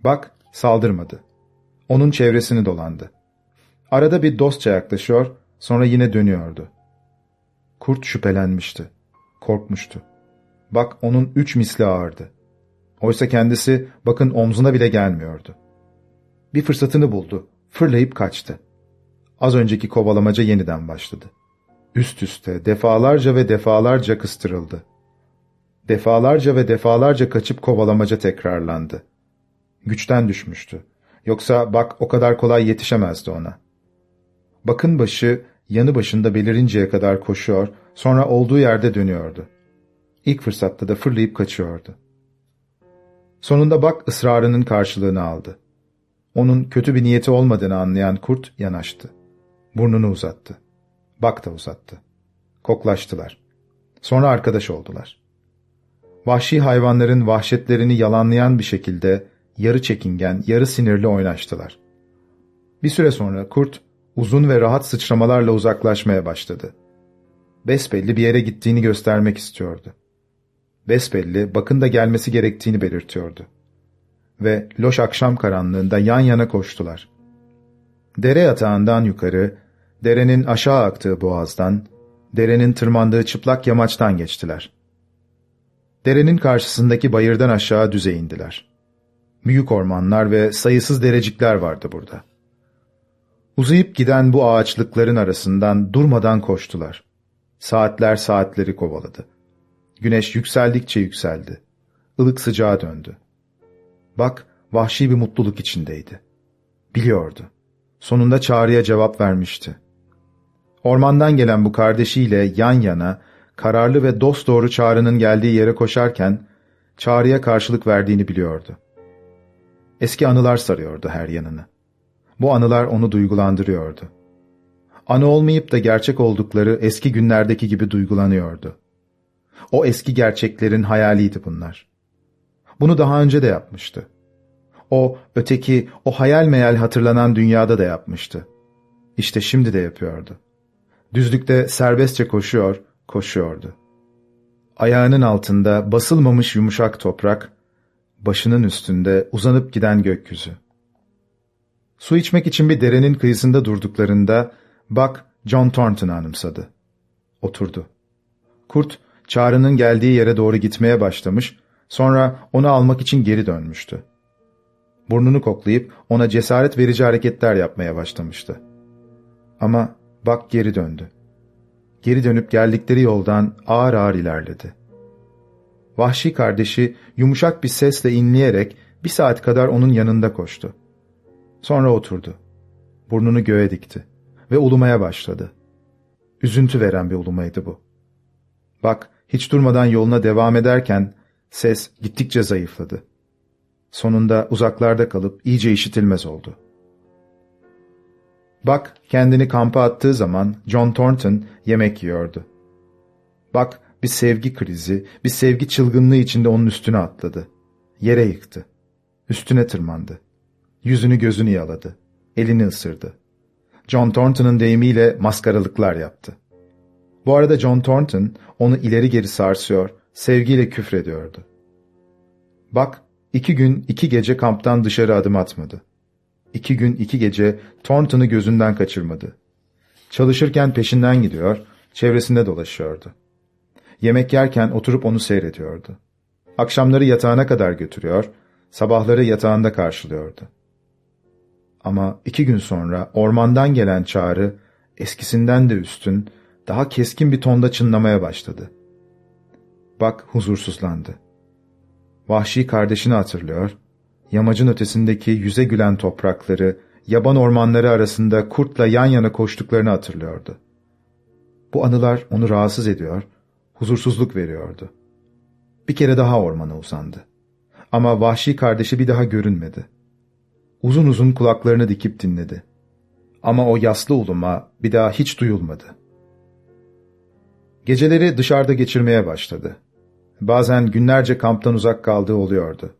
Bak, saldırmadı. Onun çevresini dolandı. Arada bir dostça yaklaşıyor, sonra yine dönüyordu. Kurt şüphelenmişti. Korkmuştu. Bak onun üç misli ağırdı. Oysa kendisi bakın omzuna bile gelmiyordu. Bir fırsatını buldu. Fırlayıp kaçtı. Az önceki kovalamaca yeniden başladı. Üst üste defalarca ve defalarca kıstırıldı. Defalarca ve defalarca kaçıp kovalamaca tekrarlandı. Güçten düşmüştü. Yoksa bak o kadar kolay yetişemezdi ona. Bakın başı yanı başında belirinceye kadar koşuyor, sonra olduğu yerde dönüyordu. İlk fırsatta da fırlayıp kaçıyordu. Sonunda bak ısrarının karşılığını aldı. Onun kötü bir niyeti olmadığını anlayan kurt yanaştı. Burnunu uzattı. Bak da uzattı. Koklaştılar. Sonra arkadaş oldular. Vahşi hayvanların vahşetlerini yalanlayan bir şekilde yarı çekingen, yarı sinirli oynaştılar. Bir süre sonra kurt uzun ve rahat sıçramalarla uzaklaşmaya başladı. Besbelli bir yere gittiğini göstermek istiyordu. Besbelli bakın da gelmesi gerektiğini belirtiyordu. Ve loş akşam karanlığında yan yana koştular. Dere yatağından yukarı, derenin aşağı aktığı boğazdan, derenin tırmandığı çıplak yamaçtan geçtiler. Derenin karşısındaki bayırdan aşağı düze indiler. Büyük ormanlar ve sayısız derecikler vardı burada. Uzayıp giden bu ağaçlıkların arasından durmadan koştular. Saatler saatleri kovaladı. Güneş yükseldikçe yükseldi. Ilık sıcağa döndü. Bak, vahşi bir mutluluk içindeydi. Biliyordu. Sonunda çağrıya cevap vermişti. Ormandan gelen bu kardeşiyle yan yana, kararlı ve dosdoğru çağrının geldiği yere koşarken, çağrıya karşılık verdiğini biliyordu. Eski anılar sarıyordu her yanını. Bu anılar onu duygulandırıyordu. Anı olmayıp da gerçek oldukları eski günlerdeki gibi duygulanıyordu. O eski gerçeklerin hayaliydi bunlar. Bunu daha önce de yapmıştı. O, öteki, o hayal meyal hatırlanan dünyada da yapmıştı. İşte şimdi de yapıyordu. Düzlükte serbestçe koşuyor, koşuyordu. Ayağının altında basılmamış yumuşak toprak, başının üstünde uzanıp giden gökyüzü. Su içmek için bir derenin kıyısında durduklarında Buck John Thornton'ı anımsadı. Oturdu. Kurt Çağrı'nın geldiği yere doğru gitmeye başlamış, sonra onu almak için geri dönmüştü. Burnunu koklayıp ona cesaret verici hareketler yapmaya başlamıştı. Ama bak geri döndü. Geri dönüp geldikleri yoldan ağır ağır ilerledi. Vahşi kardeşi yumuşak bir sesle inleyerek bir saat kadar onun yanında koştu. Sonra oturdu. Burnunu göğe dikti ve ulumaya başladı. Üzüntü veren bir ulumaydı bu. Bak, hiç durmadan yoluna devam ederken ses gittikçe zayıfladı. Sonunda uzaklarda kalıp iyice işitilmez oldu. Bak, kendini kampa attığı zaman John Thornton yemek yiyordu. Bak, bir sevgi krizi, bir sevgi çılgınlığı içinde onun üstüne atladı. Yere yıktı. Üstüne tırmandı. Yüzünü gözünü yaladı. Elini ısırdı. John Thornton'ın deyimiyle maskaralıklar yaptı. Bu arada John Thornton onu ileri geri sarsıyor, sevgiyle küfrediyordu. Bak, iki gün iki gece kamptan dışarı adım atmadı. İki gün iki gece Thornton'ı gözünden kaçırmadı. Çalışırken peşinden gidiyor, çevresinde dolaşıyordu. Yemek yerken oturup onu seyrediyordu. Akşamları yatağına kadar götürüyor, sabahları yatağında karşılıyordu. Ama iki gün sonra ormandan gelen çağrı eskisinden de üstün, daha keskin bir tonda çınlamaya başladı. Bak huzursuzlandı. Vahşi kardeşini hatırlıyor, yamacın ötesindeki yüze gülen toprakları, yaban ormanları arasında kurtla yan yana koştuklarını hatırlıyordu. Bu anılar onu rahatsız ediyor, huzursuzluk veriyordu. Bir kere daha ormana uzandı. Ama vahşi kardeşi bir daha görünmedi. Uzun uzun kulaklarını dikip dinledi. Ama o yaslı uluma bir daha hiç duyulmadı. Geceleri dışarıda geçirmeye başladı. Bazen günlerce kamptan uzak kaldığı oluyordu.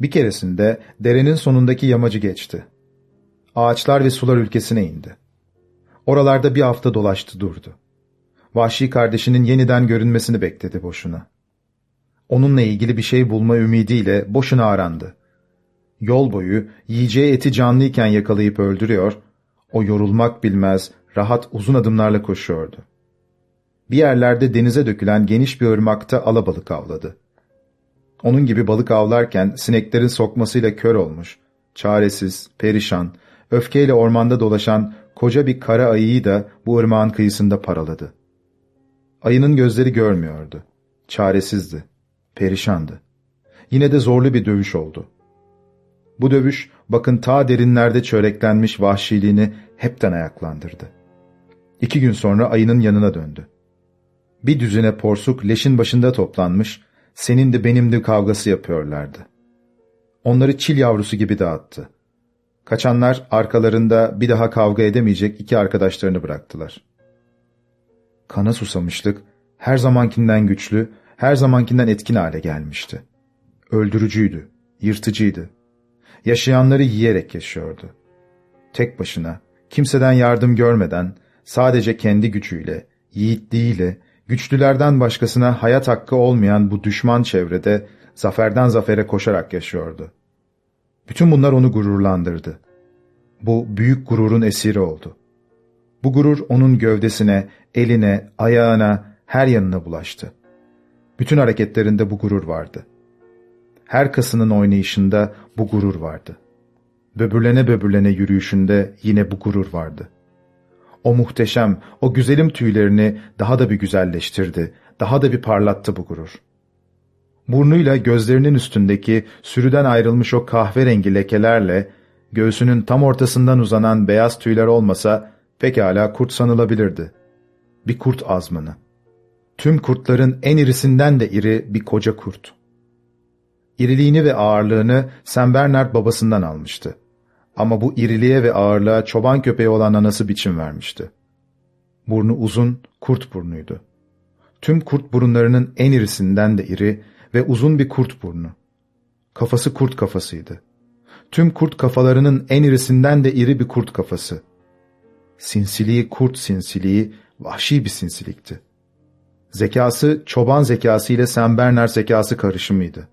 Bir keresinde derenin sonundaki yamacı geçti. Ağaçlar ve sular ülkesine indi. Oralarda bir hafta dolaştı durdu. Vahşi kardeşinin yeniden görünmesini bekledi boşuna. Onunla ilgili bir şey bulma ümidiyle boşuna arandı. Yol boyu yiyeceği eti canlıyken yakalayıp öldürüyor, o yorulmak bilmez, rahat uzun adımlarla koşuyordu. Bir yerlerde denize dökülen geniş bir ırmakta alabalık avladı. Onun gibi balık avlarken sineklerin sokmasıyla kör olmuş, çaresiz, perişan, öfkeyle ormanda dolaşan koca bir kara ayıyı da bu ırmağın kıyısında paraladı. Ayının gözleri görmüyordu. Çaresizdi. Perişandı. Yine de zorlu bir dövüş oldu. Bu dövüş bakın ta derinlerde çöreklenmiş vahşiliğini hepten ayaklandırdı. İki gün sonra ayının yanına döndü. Bir düzine porsuk leşin başında toplanmış, senin de benim de kavgası yapıyorlardı. Onları çil yavrusu gibi dağıttı. Kaçanlar arkalarında bir daha kavga edemeyecek iki arkadaşlarını bıraktılar. Kana susamışlık her zamankinden güçlü, her zamankinden etkin hale gelmişti. Öldürücüydü, yırtıcıydı. Yaşayanları yiyerek yaşıyordu. Tek başına, kimseden yardım görmeden, sadece kendi gücüyle, yiğitliğiyle, güçlülerden başkasına hayat hakkı olmayan bu düşman çevrede zaferden zafere koşarak yaşıyordu. Bütün bunlar onu gururlandırdı. Bu büyük gururun esiri oldu. Bu gurur onun gövdesine, eline, ayağına, her yanına bulaştı. Bütün hareketlerinde bu gurur vardı. Her kasının oynayışında bu gurur vardı. Böbürlene böbürlene yürüyüşünde yine bu gurur vardı. O muhteşem, o güzelim tüylerini daha da bir güzelleştirdi, daha da bir parlattı bu gurur. Burnuyla gözlerinin üstündeki sürüden ayrılmış o kahverengi lekelerle, göğsünün tam ortasından uzanan beyaz tüyler olmasa pekala kurt sanılabilirdi. Bir kurt azmanı. Tüm kurtların en irisinden de iri bir koca kurt. İriliğini ve ağırlığını Sam Bernard babasından almıştı. Ama bu iriliğe ve ağırlığa çoban köpeği olan anası biçim vermişti. Burnu uzun, kurt burnuydu. Tüm kurt burunlarının en irisinden de iri ve uzun bir kurt burnu. Kafası kurt kafasıydı. Tüm kurt kafalarının en irisinden de iri bir kurt kafası. Sinsiliği kurt sinsiliği, vahşi bir sinsilikti. Zekası çoban zekası ile Sam zekası karışımıydı.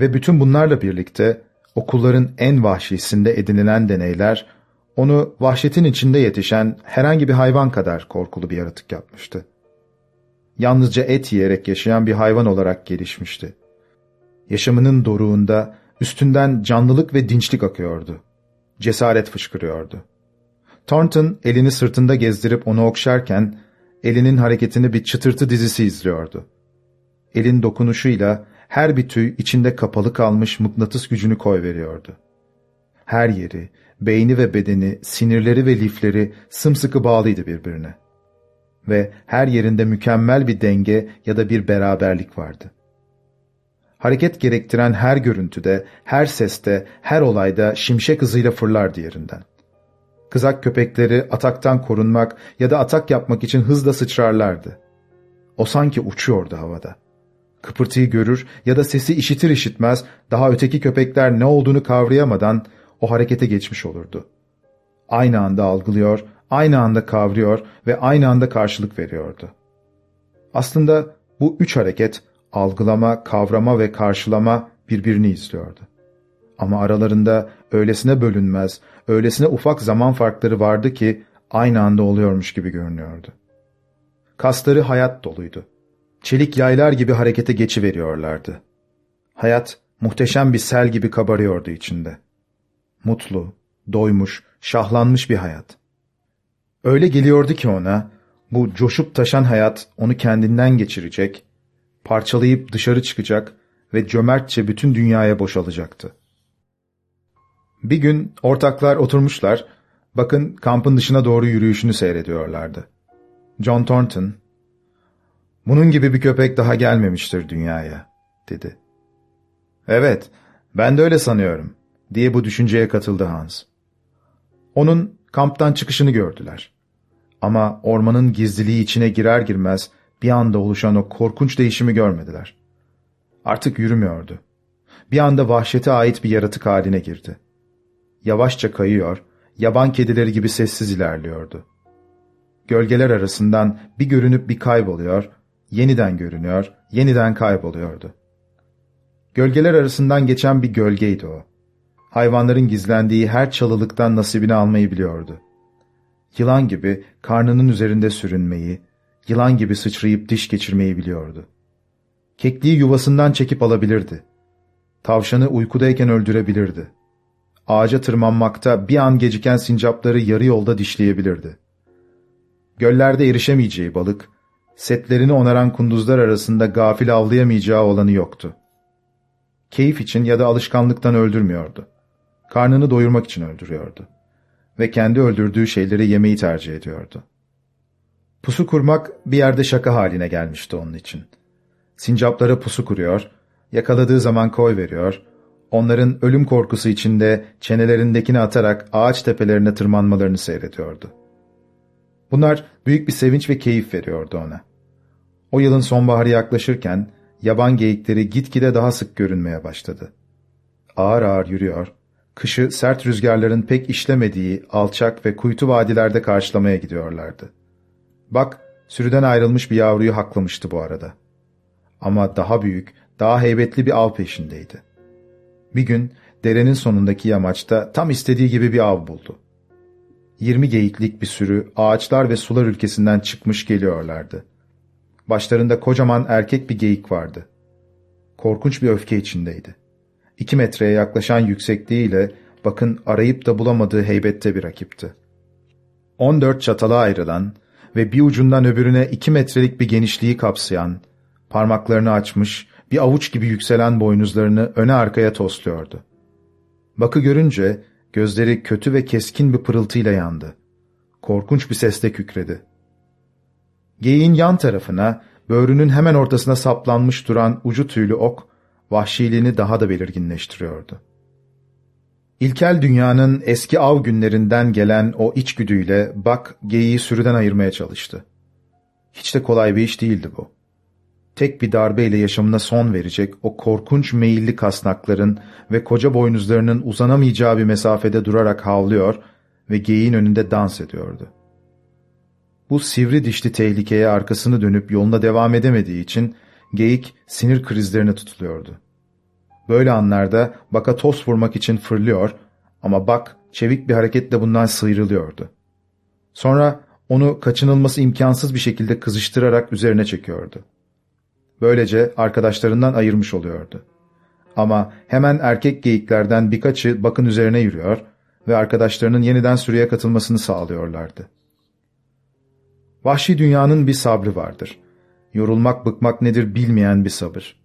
Ve bütün bunlarla birlikte okulların en vahşisinde edinilen deneyler, onu vahşetin içinde yetişen herhangi bir hayvan kadar korkulu bir yaratık yapmıştı. yalnızca et yiyerek yaşayan bir hayvan olarak gelişmişti. Yaşamının doruğunda üstünden canlılık ve dinçlik akıyordu. Cesaret fışkırıyordu. Thornton elini sırtında gezdirip onu okşarken elinin hareketini bir çıtırtı dizisi izliyordu. Elin dokunuşuyla her bir tüy içinde kapalı kalmış mıknatıs gücünü koy veriyordu. Her yeri, beyni ve bedeni, sinirleri ve lifleri sımsıkı bağlıydı birbirine. Ve her yerinde mükemmel bir denge ya da bir beraberlik vardı. Hareket gerektiren her görüntüde, her seste, her olayda şimşek hızıyla fırlardı yerinden. Kızak köpekleri ataktan korunmak ya da atak yapmak için hızla sıçrarlardı. O sanki uçuyordu havada. Kıpırtıyı görür ya da sesi işitir işitmez daha öteki köpekler ne olduğunu kavrayamadan o harekete geçmiş olurdu. Aynı anda algılıyor, aynı anda kavruyor ve aynı anda karşılık veriyordu. Aslında bu üç hareket algılama, kavrama ve karşılama birbirini izliyordu. Ama aralarında öylesine bölünmez, öylesine ufak zaman farkları vardı ki aynı anda oluyormuş gibi görünüyordu. Kasları hayat doluydu. Çelik yaylar gibi harekete geçiveriyorlardı. Hayat muhteşem bir sel gibi kabarıyordu içinde. Mutlu, doymuş, şahlanmış bir hayat. Öyle geliyordu ki ona, bu coşup taşan hayat onu kendinden geçirecek, parçalayıp dışarı çıkacak ve cömertçe bütün dünyaya boşalacaktı. Bir gün ortaklar oturmuşlar, bakın kampın dışına doğru yürüyüşünü seyrediyorlardı. John Thornton, ''Bunun gibi bir köpek daha gelmemiştir dünyaya.'' dedi. ''Evet, ben de öyle sanıyorum.'' diye bu düşünceye katıldı Hans. Onun kamptan çıkışını gördüler. Ama ormanın gizliliği içine girer girmez bir anda oluşan o korkunç değişimi görmediler. Artık yürümüyordu. Bir anda vahşete ait bir yaratık haline girdi. Yavaşça kayıyor, yaban kedileri gibi sessiz ilerliyordu. Gölgeler arasından bir görünüp bir kayboluyor, yeniden görünüyor, yeniden kayboluyordu. Gölgeler arasından geçen bir gölgeydi o. Hayvanların gizlendiği her çalılıktan nasibini almayı biliyordu. Yılan gibi karnının üzerinde sürünmeyi, yılan gibi sıçrayıp diş geçirmeyi biliyordu. Kekliği yuvasından çekip alabilirdi. Tavşanı uykudayken öldürebilirdi. Ağaca tırmanmakta bir an geciken sincapları yarı yolda dişleyebilirdi. Göllerde erişemeyeceği balık, setlerini onaran kunduzlar arasında gafil avlayamayacağı olanı yoktu. Keyif için ya da alışkanlıktan öldürmüyordu. Karnını doyurmak için öldürüyordu. Ve kendi öldürdüğü şeyleri yemeyi tercih ediyordu. Pusu kurmak bir yerde şaka haline gelmişti onun için. Sincaplara pusu kuruyor, yakaladığı zaman koy veriyor, onların ölüm korkusu içinde çenelerindekini atarak ağaç tepelerine tırmanmalarını seyrediyordu. Bunlar büyük bir sevinç ve keyif veriyordu ona. O yılın sonbaharı yaklaşırken yaban geyikleri gitgide daha sık görünmeye başladı. Ağır ağır yürüyor, kışı sert rüzgarların pek işlemediği alçak ve kuytu vadilerde karşılamaya gidiyorlardı. Bak, sürüden ayrılmış bir yavruyu haklamıştı bu arada. Ama daha büyük, daha heybetli bir av peşindeydi. Bir gün derenin sonundaki yamaçta tam istediği gibi bir av buldu. Yirmi geyiklik bir sürü ağaçlar ve sular ülkesinden çıkmış geliyorlardı. Başlarında kocaman erkek bir geyik vardı. Korkunç bir öfke içindeydi. İki metreye yaklaşan yüksekliğiyle bakın arayıp da bulamadığı heybette bir rakipti. On dört çatala ayrılan, ve bir ucundan öbürüne iki metrelik bir genişliği kapsayan, parmaklarını açmış, bir avuç gibi yükselen boynuzlarını öne arkaya tosluyordu. Bakı görünce gözleri kötü ve keskin bir pırıltıyla yandı. Korkunç bir sesle kükredi. Geyiğin yan tarafına, böğrünün hemen ortasına saplanmış duran ucu tüylü ok, vahşiliğini daha da belirginleştiriyordu. İlkel dünyanın eski av günlerinden gelen o içgüdüyle bak geyiği sürüden ayırmaya çalıştı. Hiç de kolay bir iş değildi bu. Tek bir darbeyle yaşamına son verecek o korkunç meyilli kasnakların ve koca boynuzlarının uzanamayacağı bir mesafede durarak havlıyor ve geyiğin önünde dans ediyordu. Bu sivri dişli tehlikeye arkasını dönüp yoluna devam edemediği için geyik sinir krizlerine tutuluyordu. Böyle anlarda Bak'a toz vurmak için fırlıyor ama Bak çevik bir hareketle bundan sıyrılıyordu. Sonra onu kaçınılması imkansız bir şekilde kızıştırarak üzerine çekiyordu. Böylece arkadaşlarından ayırmış oluyordu. Ama hemen erkek geyiklerden birkaçı bakın üzerine yürüyor ve arkadaşlarının yeniden sürüye katılmasını sağlıyorlardı. Vahşi dünyanın bir sabrı vardır. Yorulmak bıkmak nedir bilmeyen bir sabır.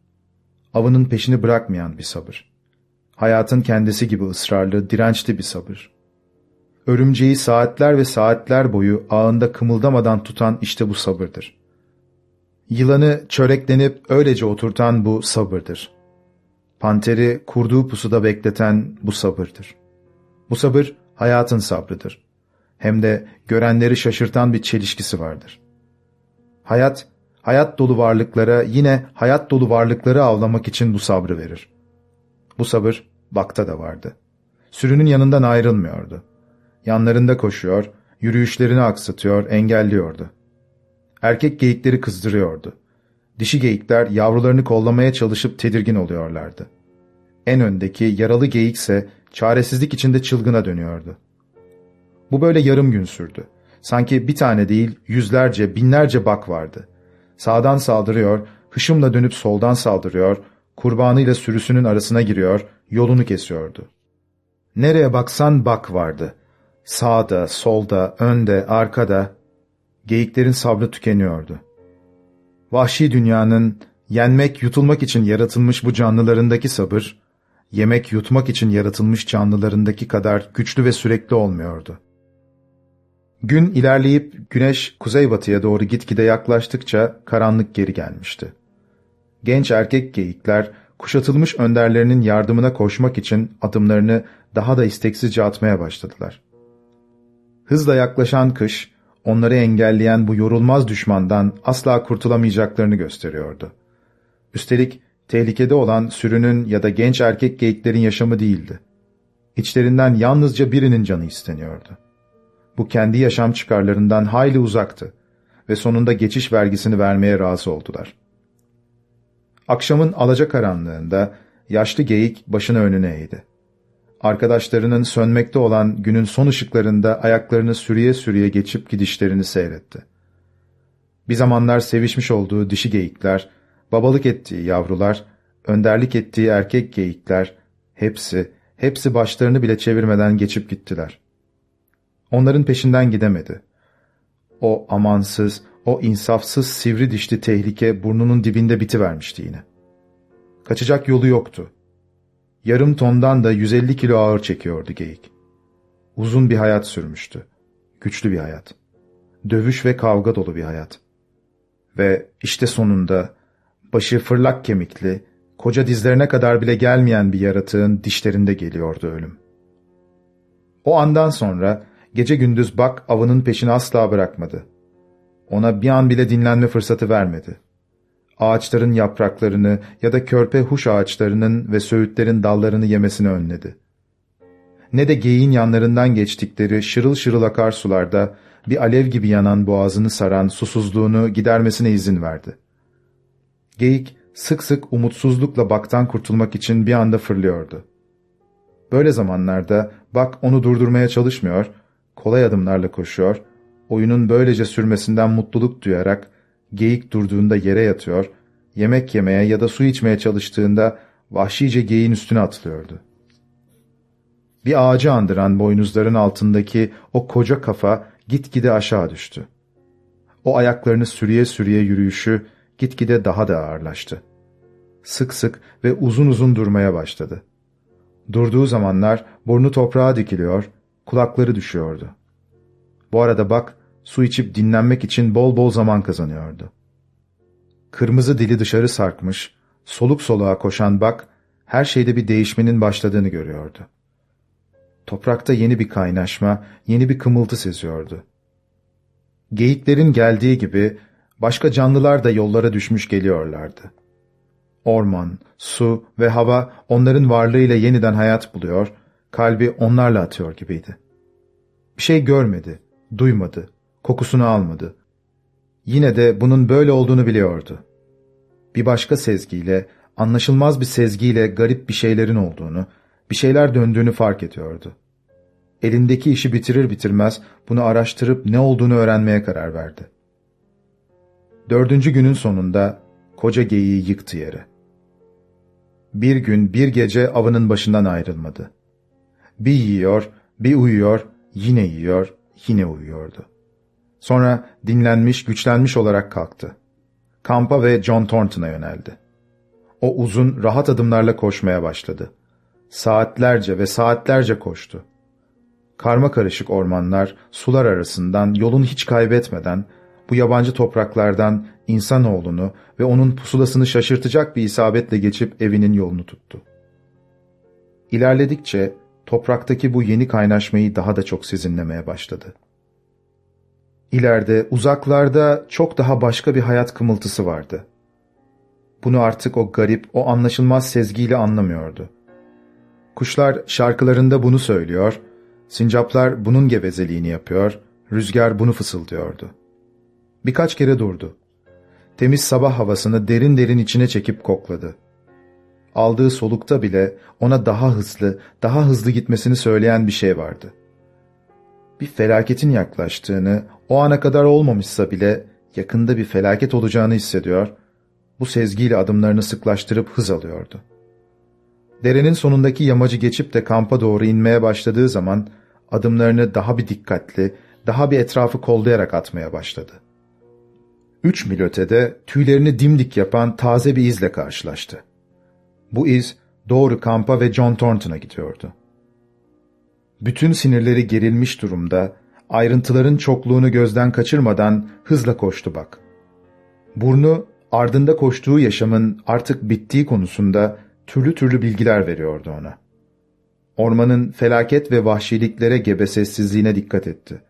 Avının peşini bırakmayan bir sabır. Hayatın kendisi gibi ısrarlı, dirençli bir sabır. Örümceği saatler ve saatler boyu ağında kımıldamadan tutan işte bu sabırdır. Yılanı çöreklenip öylece oturtan bu sabırdır. Panteri kurduğu pusuda bekleten bu sabırdır. Bu sabır hayatın sabrıdır. Hem de görenleri şaşırtan bir çelişkisi vardır. Hayat, hayat dolu varlıklara yine hayat dolu varlıkları avlamak için bu sabrı verir. Bu sabır bakta da vardı. Sürünün yanından ayrılmıyordu. Yanlarında koşuyor, yürüyüşlerini aksatıyor, engelliyordu. Erkek geyikleri kızdırıyordu. Dişi geyikler yavrularını kollamaya çalışıp tedirgin oluyorlardı. En öndeki yaralı geyikse çaresizlik içinde çılgına dönüyordu. Bu böyle yarım gün sürdü. Sanki bir tane değil yüzlerce, binlerce bak vardı. Sağdan saldırıyor, hışımla dönüp soldan saldırıyor, kurbanıyla sürüsünün arasına giriyor, yolunu kesiyordu. Nereye baksan bak vardı. Sağda, solda, önde, arkada, geyiklerin sabrı tükeniyordu. Vahşi dünyanın yenmek, yutulmak için yaratılmış bu canlılarındaki sabır, yemek, yutmak için yaratılmış canlılarındaki kadar güçlü ve sürekli olmuyordu. Gün ilerleyip güneş kuzeybatıya doğru gitgide yaklaştıkça karanlık geri gelmişti. Genç erkek geyikler kuşatılmış önderlerinin yardımına koşmak için adımlarını daha da isteksizce atmaya başladılar. Hızla yaklaşan kış, onları engelleyen bu yorulmaz düşmandan asla kurtulamayacaklarını gösteriyordu. Üstelik tehlikede olan sürünün ya da genç erkek geyiklerin yaşamı değildi. İçlerinden yalnızca birinin canı isteniyordu. Bu kendi yaşam çıkarlarından hayli uzaktı ve sonunda geçiş vergisini vermeye razı oldular. Akşamın alacakaranlığında yaşlı geyik başını önüne eğdi. Arkadaşlarının sönmekte olan günün son ışıklarında ayaklarını sürüye sürüye geçip gidişlerini seyretti. Bir zamanlar sevişmiş olduğu dişi geyikler, babalık ettiği yavrular, önderlik ettiği erkek geyikler, hepsi, hepsi başlarını bile çevirmeden geçip gittiler. Onların peşinden gidemedi. O amansız, o insafsız sivri dişli tehlike burnunun dibinde bitivermişti yine. Kaçacak yolu yoktu. Yarım tondan da 150 kilo ağır çekiyordu geyik. Uzun bir hayat sürmüştü. Güçlü bir hayat. Dövüş ve kavga dolu bir hayat. Ve işte sonunda başı fırlak kemikli, koca dizlerine kadar bile gelmeyen bir yaratığın dişlerinde geliyordu ölüm. O andan sonra gece gündüz bak avının peşini asla bırakmadı. Ona bir an bile dinlenme fırsatı vermedi. Ağaçların yapraklarını ya da körpe huş ağaçlarının ve söğütlerin dallarını yemesini önledi. Ne de geyiğin yanlarından geçtikleri şırıl şırıl akarsularda bir alev gibi yanan boğazını saran susuzluğunu gidermesine izin verdi. Geyik sık sık umutsuzlukla baktan kurtulmak için bir anda fırlıyordu. Böyle zamanlarda bak onu durdurmaya çalışmıyor, kolay adımlarla koşuyor, oyunun böylece sürmesinden mutluluk duyarak geyik durduğunda yere yatıyor, yemek yemeye ya da su içmeye çalıştığında vahşice geyiğin üstüne atılıyordu. Bir ağacı andıran boynuzların altındaki o koca kafa gitgide aşağı düştü. O ayaklarını sürüye sürüye yürüyüşü gitgide daha da ağırlaştı. Sık sık ve uzun uzun durmaya başladı. Durduğu zamanlar burnu toprağa dikiliyor, kulakları düşüyordu. Bu arada bak, su içip dinlenmek için bol bol zaman kazanıyordu. Kırmızı dili dışarı sarkmış, soluk soluğa koşan bak, her şeyde bir değişmenin başladığını görüyordu. Toprakta yeni bir kaynaşma, yeni bir kımıltı seziyordu. Geyiklerin geldiği gibi başka canlılar da yollara düşmüş geliyorlardı. Orman, su ve hava onların varlığıyla yeniden hayat buluyor, kalbi onlarla atıyor gibiydi. Bir şey görmedi, duymadı, kokusunu almadı. Yine de bunun böyle olduğunu biliyordu. Bir başka sezgiyle, anlaşılmaz bir sezgiyle garip bir şeylerin olduğunu, bir şeyler döndüğünü fark ediyordu. elindeki işi bitirir bitirmez bunu araştırıp ne olduğunu öğrenmeye karar verdi. Dördüncü günün sonunda koca geyiği yıktı yere. Bir gün bir gece avının başından ayrılmadı. Bir yiyor, bir uyuyor, yine yiyor, yine uyuyordu. Sonra dinlenmiş, güçlenmiş olarak kalktı. Kampa ve John Thornton'a yöneldi. O uzun, rahat adımlarla koşmaya başladı. Saatlerce ve saatlerce koştu. Karma karışık ormanlar, sular arasından yolunu hiç kaybetmeden, bu yabancı topraklardan insanoğlunu ve onun pusulasını şaşırtacak bir isabetle geçip evinin yolunu tuttu. İlerledikçe topraktaki bu yeni kaynaşmayı daha da çok sizinlemeye başladı. İleride, uzaklarda çok daha başka bir hayat kımıltısı vardı. Bunu artık o garip, o anlaşılmaz sezgiyle anlamıyordu. Kuşlar şarkılarında bunu söylüyor, sincaplar bunun gevezeliğini yapıyor, rüzgar bunu fısıldıyordu. Birkaç kere durdu. Temiz sabah havasını derin derin içine çekip kokladı. Aldığı solukta bile ona daha hızlı, daha hızlı gitmesini söyleyen bir şey vardı. Bir felaketin yaklaştığını, o ana kadar olmamışsa bile yakında bir felaket olacağını hissediyor, bu sezgiyle adımlarını sıklaştırıp hız alıyordu. Derenin sonundaki yamacı geçip de kampa doğru inmeye başladığı zaman adımlarını daha bir dikkatli, daha bir etrafı kollayarak atmaya başladı. Üç mil ötede tüylerini dimdik yapan taze bir izle karşılaştı. Bu iz doğru kampa ve John Thornton'a gidiyordu. Bütün sinirleri gerilmiş durumda, ayrıntıların çokluğunu gözden kaçırmadan hızla koştu bak. Burnu ardında koştuğu yaşamın artık bittiği konusunda türlü türlü bilgiler veriyordu ona. Ormanın felaket ve vahşiliklere gebe sessizliğine dikkat etti.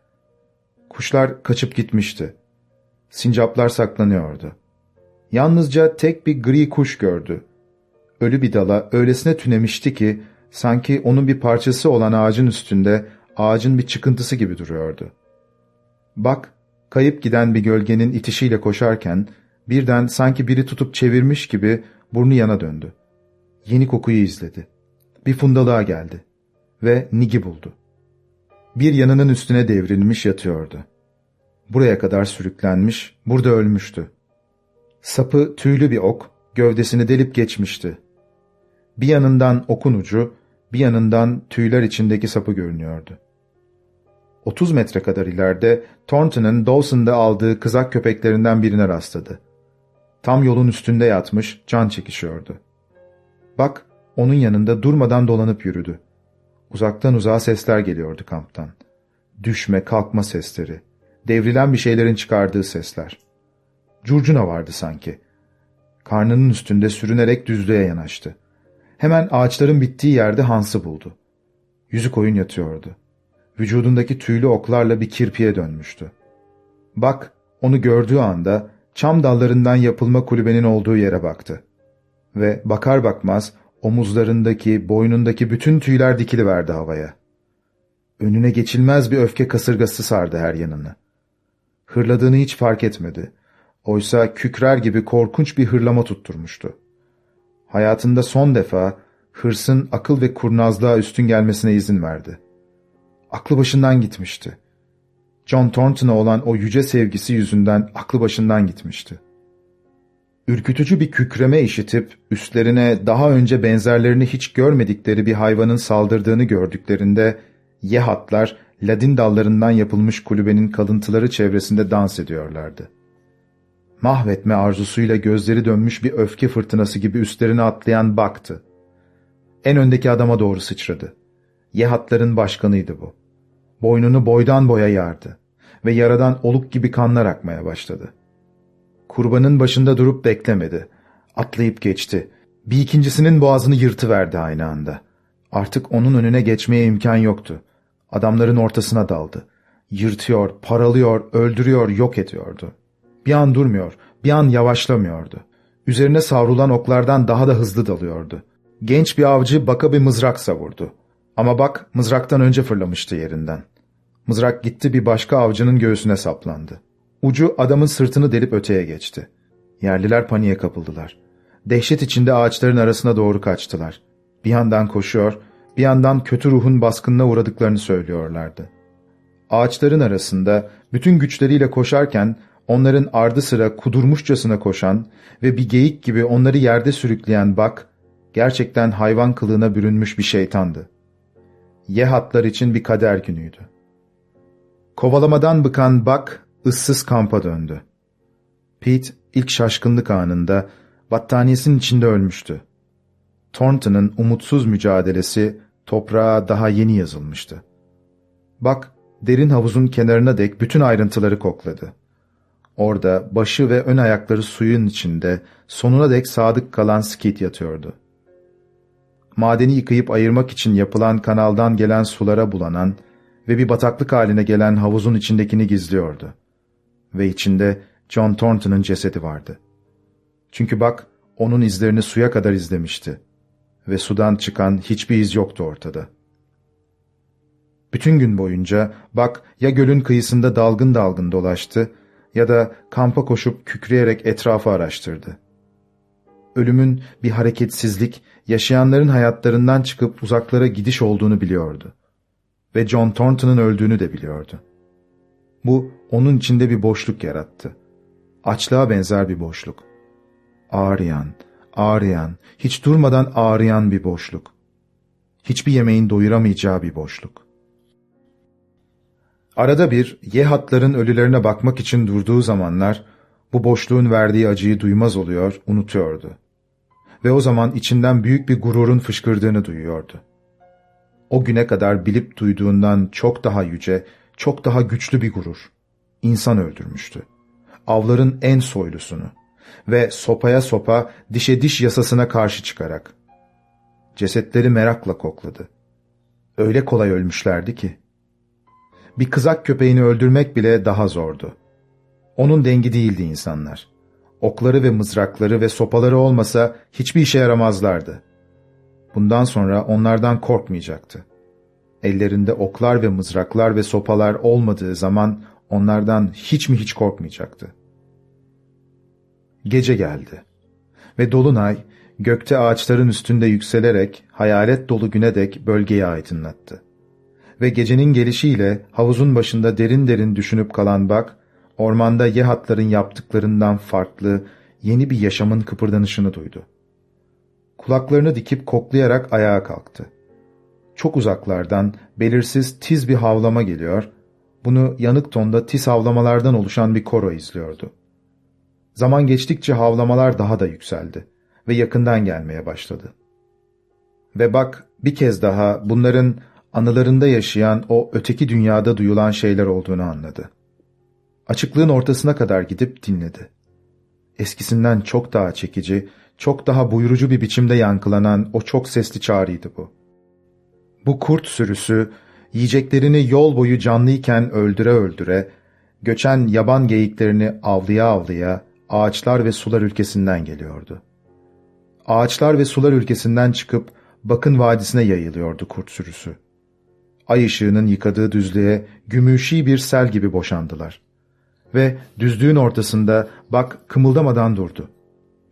Kuşlar kaçıp gitmişti. Sincaplar saklanıyordu. Yalnızca tek bir gri kuş gördü. Ölü bir dala öylesine tünemişti ki sanki onun bir parçası olan ağacın üstünde ağacın bir çıkıntısı gibi duruyordu. Bak, kayıp giden bir gölgenin itişiyle koşarken birden sanki biri tutup çevirmiş gibi burnu yana döndü. Yeni kokuyu izledi. Bir fundalığa geldi ve Nig'i buldu. Bir yanının üstüne devrilmiş yatıyordu. Buraya kadar sürüklenmiş, burada ölmüştü. Sapı tüylü bir ok, gövdesini delip geçmişti. Bir yanından okun ucu, bir yanından tüyler içindeki sapı görünüyordu. 30 metre kadar ileride Thornton'ın Dawson'da aldığı kızak köpeklerinden birine rastladı. Tam yolun üstünde yatmış, can çekişiyordu. Bak, onun yanında durmadan dolanıp yürüdü. Uzaktan uzağa sesler geliyordu kamptan. Düşme, kalkma sesleri. Devrilen bir şeylerin çıkardığı sesler. Curcuna vardı sanki. Karnının üstünde sürünerek düzlüğe yanaştı. Hemen ağaçların bittiği yerde Hans'ı buldu. Yüzü koyun yatıyordu. Vücudundaki tüylü oklarla bir kirpiye dönmüştü. Bak, onu gördüğü anda çam dallarından yapılma kulübenin olduğu yere baktı. Ve bakar bakmaz omuzlarındaki, boynundaki bütün tüyler dikiliverdi havaya. Önüne geçilmez bir öfke kasırgası sardı her yanını. Hırladığını hiç fark etmedi. Oysa kükrer gibi korkunç bir hırlama tutturmuştu. Hayatında son defa hırsın akıl ve kurnazlığa üstün gelmesine izin verdi. Aklı başından gitmişti. John Thornton'a olan o yüce sevgisi yüzünden aklı başından gitmişti. Ürkütücü bir kükreme işitip üstlerine daha önce benzerlerini hiç görmedikleri bir hayvanın saldırdığını gördüklerinde Yehatlar ladin dallarından yapılmış kulübenin kalıntıları çevresinde dans ediyorlardı. Mahvetme arzusuyla gözleri dönmüş bir öfke fırtınası gibi üstlerine atlayan baktı. En öndeki adama doğru sıçradı. Yehatların başkanıydı bu. Boynunu boydan boya yardı ve yaradan oluk gibi kanlar akmaya başladı. Kurbanın başında durup beklemedi. Atlayıp geçti. Bir ikincisinin boğazını yırtıverdi aynı anda. Artık onun önüne geçmeye imkan yoktu. Adamların ortasına daldı. Yırtıyor, paralıyor, öldürüyor, yok ediyordu. Bir an durmuyor, bir an yavaşlamıyordu. Üzerine savrulan oklardan daha da hızlı dalıyordu. Genç bir avcı baka bir mızrak savurdu. Ama bak mızraktan önce fırlamıştı yerinden. Mızrak gitti bir başka avcının göğsüne saplandı. Ucu adamın sırtını delip öteye geçti. Yerliler paniğe kapıldılar. Dehşet içinde ağaçların arasına doğru kaçtılar. Bir yandan koşuyor, bir yandan kötü ruhun baskınına uğradıklarını söylüyorlardı. Ağaçların arasında bütün güçleriyle koşarken onların ardı sıra kudurmuşçasına koşan ve bir geyik gibi onları yerde sürükleyen bak, gerçekten hayvan kılığına bürünmüş bir şeytandı. Yehatlar için bir kader günüydü. Kovalamadan bıkan bak, ıssız kampa döndü. Pete ilk şaşkınlık anında battaniyesinin içinde ölmüştü. Thornton'ın umutsuz mücadelesi toprağa daha yeni yazılmıştı. Bak, derin havuzun kenarına dek bütün ayrıntıları kokladı. Orada başı ve ön ayakları suyun içinde sonuna dek sadık kalan Skit yatıyordu. Madeni yıkayıp ayırmak için yapılan kanaldan gelen sulara bulanan ve bir bataklık haline gelen havuzun içindekini gizliyordu. Ve içinde John Thornton'ın cesedi vardı. Çünkü bak, onun izlerini suya kadar izlemişti. Ve sudan çıkan hiçbir iz yoktu ortada. Bütün gün boyunca bak ya gölün kıyısında dalgın dalgın dolaştı ya da kampa koşup kükreyerek etrafı araştırdı. Ölümün bir hareketsizlik, yaşayanların hayatlarından çıkıp uzaklara gidiş olduğunu biliyordu. Ve John Thornton'ın öldüğünü de biliyordu. Bu onun içinde bir boşluk yarattı. Açlığa benzer bir boşluk. Ağrıyan, ağrıyan, hiç durmadan ağrıyan bir boşluk. Hiçbir yemeğin doyuramayacağı bir boşluk. Arada bir Yehatların ölülerine bakmak için durduğu zamanlar bu boşluğun verdiği acıyı duymaz oluyor, unutuyordu. Ve o zaman içinden büyük bir gururun fışkırdığını duyuyordu. O güne kadar bilip duyduğundan çok daha yüce, çok daha güçlü bir gurur. İnsan öldürmüştü. Avların en soylusunu ve sopaya sopa dişe diş yasasına karşı çıkarak. Cesetleri merakla kokladı. Öyle kolay ölmüşlerdi ki bir kızak köpeğini öldürmek bile daha zordu. Onun dengi değildi insanlar. Okları ve mızrakları ve sopaları olmasa hiçbir işe yaramazlardı. Bundan sonra onlardan korkmayacaktı. Ellerinde oklar ve mızraklar ve sopalar olmadığı zaman onlardan hiç mi hiç korkmayacaktı. Gece geldi ve Dolunay gökte ağaçların üstünde yükselerek hayalet dolu güne dek bölgeyi aydınlattı ve gecenin gelişiyle havuzun başında derin derin düşünüp kalan Bak, ormanda Yehatların yaptıklarından farklı, yeni bir yaşamın kıpırdanışını duydu. Kulaklarını dikip koklayarak ayağa kalktı. Çok uzaklardan belirsiz tiz bir havlama geliyor, bunu yanık tonda tiz havlamalardan oluşan bir koro izliyordu. Zaman geçtikçe havlamalar daha da yükseldi ve yakından gelmeye başladı. Ve bak bir kez daha bunların anılarında yaşayan o öteki dünyada duyulan şeyler olduğunu anladı. Açıklığın ortasına kadar gidip dinledi. Eskisinden çok daha çekici, çok daha buyurucu bir biçimde yankılanan o çok sesli çağrıydı bu. Bu kurt sürüsü, yiyeceklerini yol boyu canlıyken öldüre öldüre, göçen yaban geyiklerini avlıya avlıya ağaçlar ve sular ülkesinden geliyordu. Ağaçlar ve sular ülkesinden çıkıp Bakın Vadisi'ne yayılıyordu kurt sürüsü ay ışığının yıkadığı düzlüğe gümüşi bir sel gibi boşandılar. Ve düzlüğün ortasında bak kımıldamadan durdu.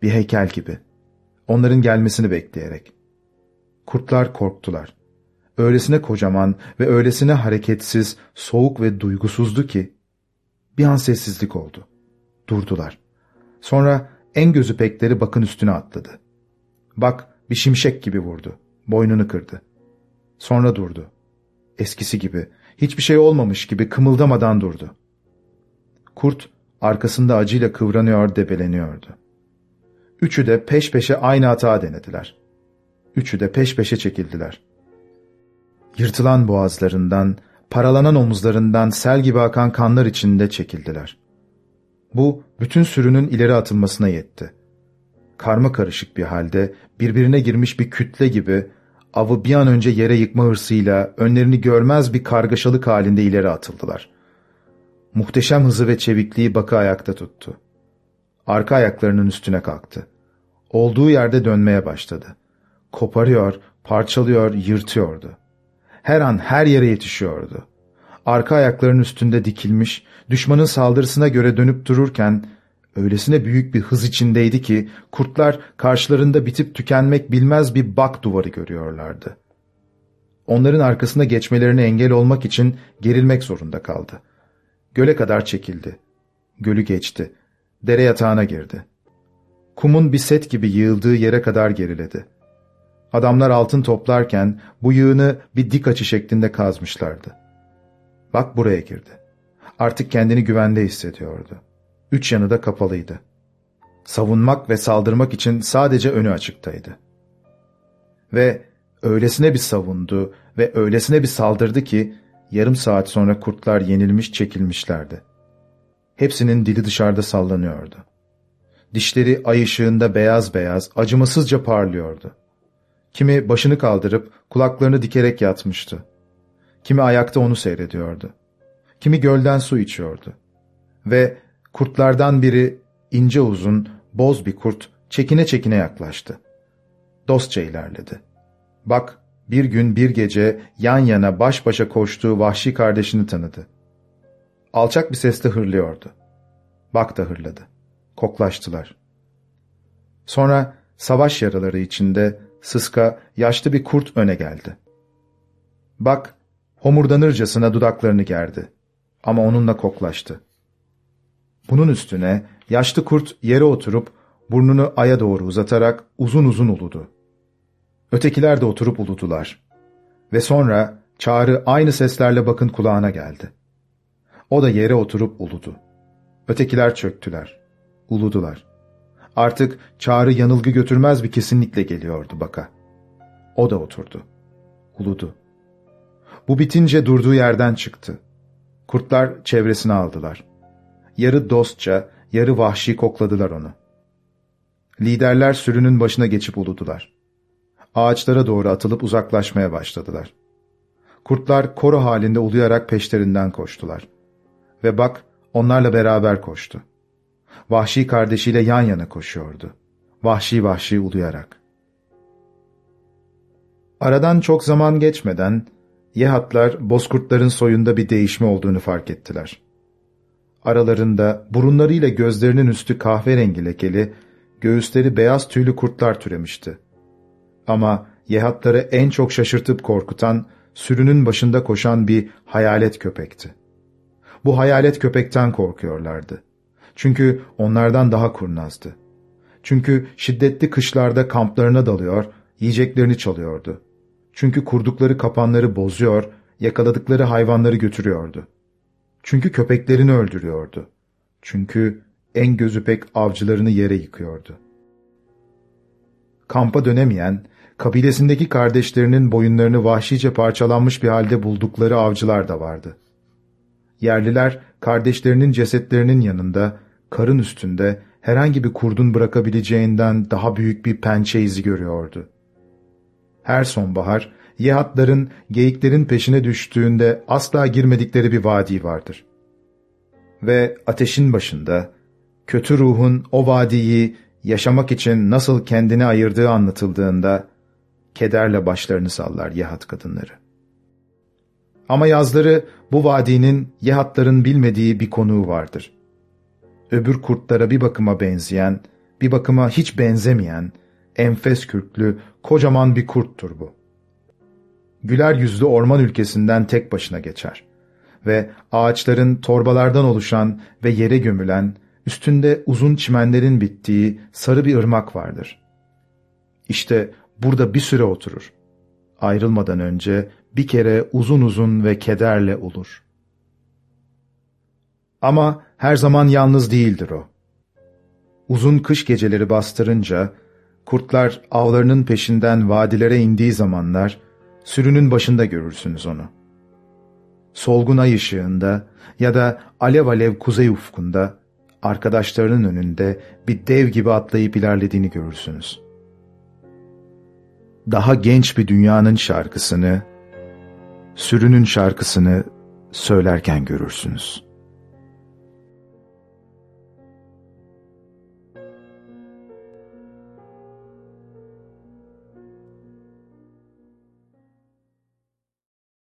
Bir heykel gibi. Onların gelmesini bekleyerek. Kurtlar korktular. Öylesine kocaman ve öylesine hareketsiz, soğuk ve duygusuzdu ki bir an sessizlik oldu. Durdular. Sonra en gözü pekleri bakın üstüne atladı. Bak bir şimşek gibi vurdu. Boynunu kırdı. Sonra durdu. Eskisi gibi, hiçbir şey olmamış gibi kımıldamadan durdu. Kurt arkasında acıyla kıvranıyor debeleniyordu. Üçü de peş peşe aynı hata denediler. Üçü de peş peşe çekildiler. Yırtılan boğazlarından, paralanan omuzlarından sel gibi akan kanlar içinde çekildiler. Bu bütün sürünün ileri atılmasına yetti. Karma karışık bir halde birbirine girmiş bir kütle gibi avı bir an önce yere yıkma hırsıyla önlerini görmez bir kargaşalık halinde ileri atıldılar. Muhteşem hızı ve çevikliği Bakı ayakta tuttu. Arka ayaklarının üstüne kalktı. Olduğu yerde dönmeye başladı. Koparıyor, parçalıyor, yırtıyordu. Her an her yere yetişiyordu. Arka ayaklarının üstünde dikilmiş, düşmanın saldırısına göre dönüp dururken Öylesine büyük bir hız içindeydi ki kurtlar karşılarında bitip tükenmek bilmez bir bak duvarı görüyorlardı. onların arkasına geçmelerine engel olmak için gerilmek zorunda kaldı. Göle kadar çekildi. Gölü geçti. Dere yatağına girdi. Kumun bir set gibi yığıldığı yere kadar geriledi. Adamlar altın toplarken bu yığını bir dik açı şeklinde kazmışlardı. Bak buraya girdi. Artık kendini güvende hissediyordu. Üç yanı da kapalıydı. Savunmak ve saldırmak için sadece önü açıktaydı. Ve öylesine bir savundu ve öylesine bir saldırdı ki yarım saat sonra kurtlar yenilmiş çekilmişlerdi. Hepsinin dili dışarıda sallanıyordu. Dişleri ay ışığında beyaz beyaz, acımasızca parlıyordu. Kimi başını kaldırıp kulaklarını dikerek yatmıştı. Kimi ayakta onu seyrediyordu. Kimi gölden su içiyordu. Ve kurtlardan biri ince uzun, boz bir kurt çekine çekine yaklaştı. Dostça ilerledi. Bak, bir gün bir gece yan yana baş başa koştuğu vahşi kardeşini tanıdı. Alçak bir sesle hırlıyordu. Bak da hırladı. Koklaştılar. Sonra savaş yaraları içinde sıska, yaşlı bir kurt öne geldi. Bak, homurdanırcasına dudaklarını gerdi. Ama onunla koklaştı. Bunun üstüne yaşlı kurt yere oturup burnunu aya doğru uzatarak uzun uzun uludu. Ötekiler de oturup uludular. Ve sonra çağrı aynı seslerle bakın kulağına geldi. O da yere oturup uludu. Ötekiler çöktüler. Uludular. Artık çağrı yanılgı götürmez bir kesinlikle geliyordu baka. O da oturdu. Uludu. Bu bitince durduğu yerden çıktı. Kurtlar çevresine aldılar. Yarı dostça, yarı vahşi kokladılar onu. Liderler sürünün başına geçip uludular. Ağaçlara doğru atılıp uzaklaşmaya başladılar. Kurtlar koro halinde uluyarak peşlerinden koştular. Ve bak onlarla beraber koştu. Vahşi kardeşiyle yan yana koşuyordu. Vahşi vahşi uluyarak. Aradan çok zaman geçmeden Yehatlar bozkurtların soyunda bir değişme olduğunu fark ettiler. Aralarında burunlarıyla gözlerinin üstü kahverengi lekeli, göğüsleri beyaz tüylü kurtlar türemişti. Ama Yehatları en çok şaşırtıp korkutan, sürünün başında koşan bir hayalet köpekti. Bu hayalet köpekten korkuyorlardı. Çünkü onlardan daha kurnazdı. Çünkü şiddetli kışlarda kamplarına dalıyor, yiyeceklerini çalıyordu. Çünkü kurdukları kapanları bozuyor, yakaladıkları hayvanları götürüyordu. Çünkü köpeklerini öldürüyordu. Çünkü en gözü pek avcılarını yere yıkıyordu. Kampa dönemeyen, kabilesindeki kardeşlerinin boyunlarını vahşice parçalanmış bir halde buldukları avcılar da vardı. Yerliler kardeşlerinin cesetlerinin yanında, karın üstünde herhangi bir kurdun bırakabileceğinden daha büyük bir pençe izi görüyordu. Her sonbahar Yehatların geyiklerin peşine düştüğünde asla girmedikleri bir vadi vardır. Ve ateşin başında kötü ruhun o vadiyi yaşamak için nasıl kendini ayırdığı anlatıldığında kederle başlarını sallar Yehat kadınları. Ama yazları bu vadinin Yehatların bilmediği bir konuğu vardır. Öbür kurtlara bir bakıma benzeyen, bir bakıma hiç benzemeyen, enfes kürklü, kocaman bir kurttur bu. Güler yüzlü orman ülkesinden tek başına geçer ve ağaçların torbalardan oluşan ve yere gömülen, üstünde uzun çimenlerin bittiği sarı bir ırmak vardır. İşte burada bir süre oturur. Ayrılmadan önce bir kere uzun uzun ve kederle olur. Ama her zaman yalnız değildir o. Uzun kış geceleri bastırınca, kurtlar avlarının peşinden vadilere indiği zamanlar, sürünün başında görürsünüz onu. Solgun ay ışığında ya da alev alev kuzey ufkunda, arkadaşlarının önünde bir dev gibi atlayıp ilerlediğini görürsünüz. Daha genç bir dünyanın şarkısını, sürünün şarkısını söylerken görürsünüz.''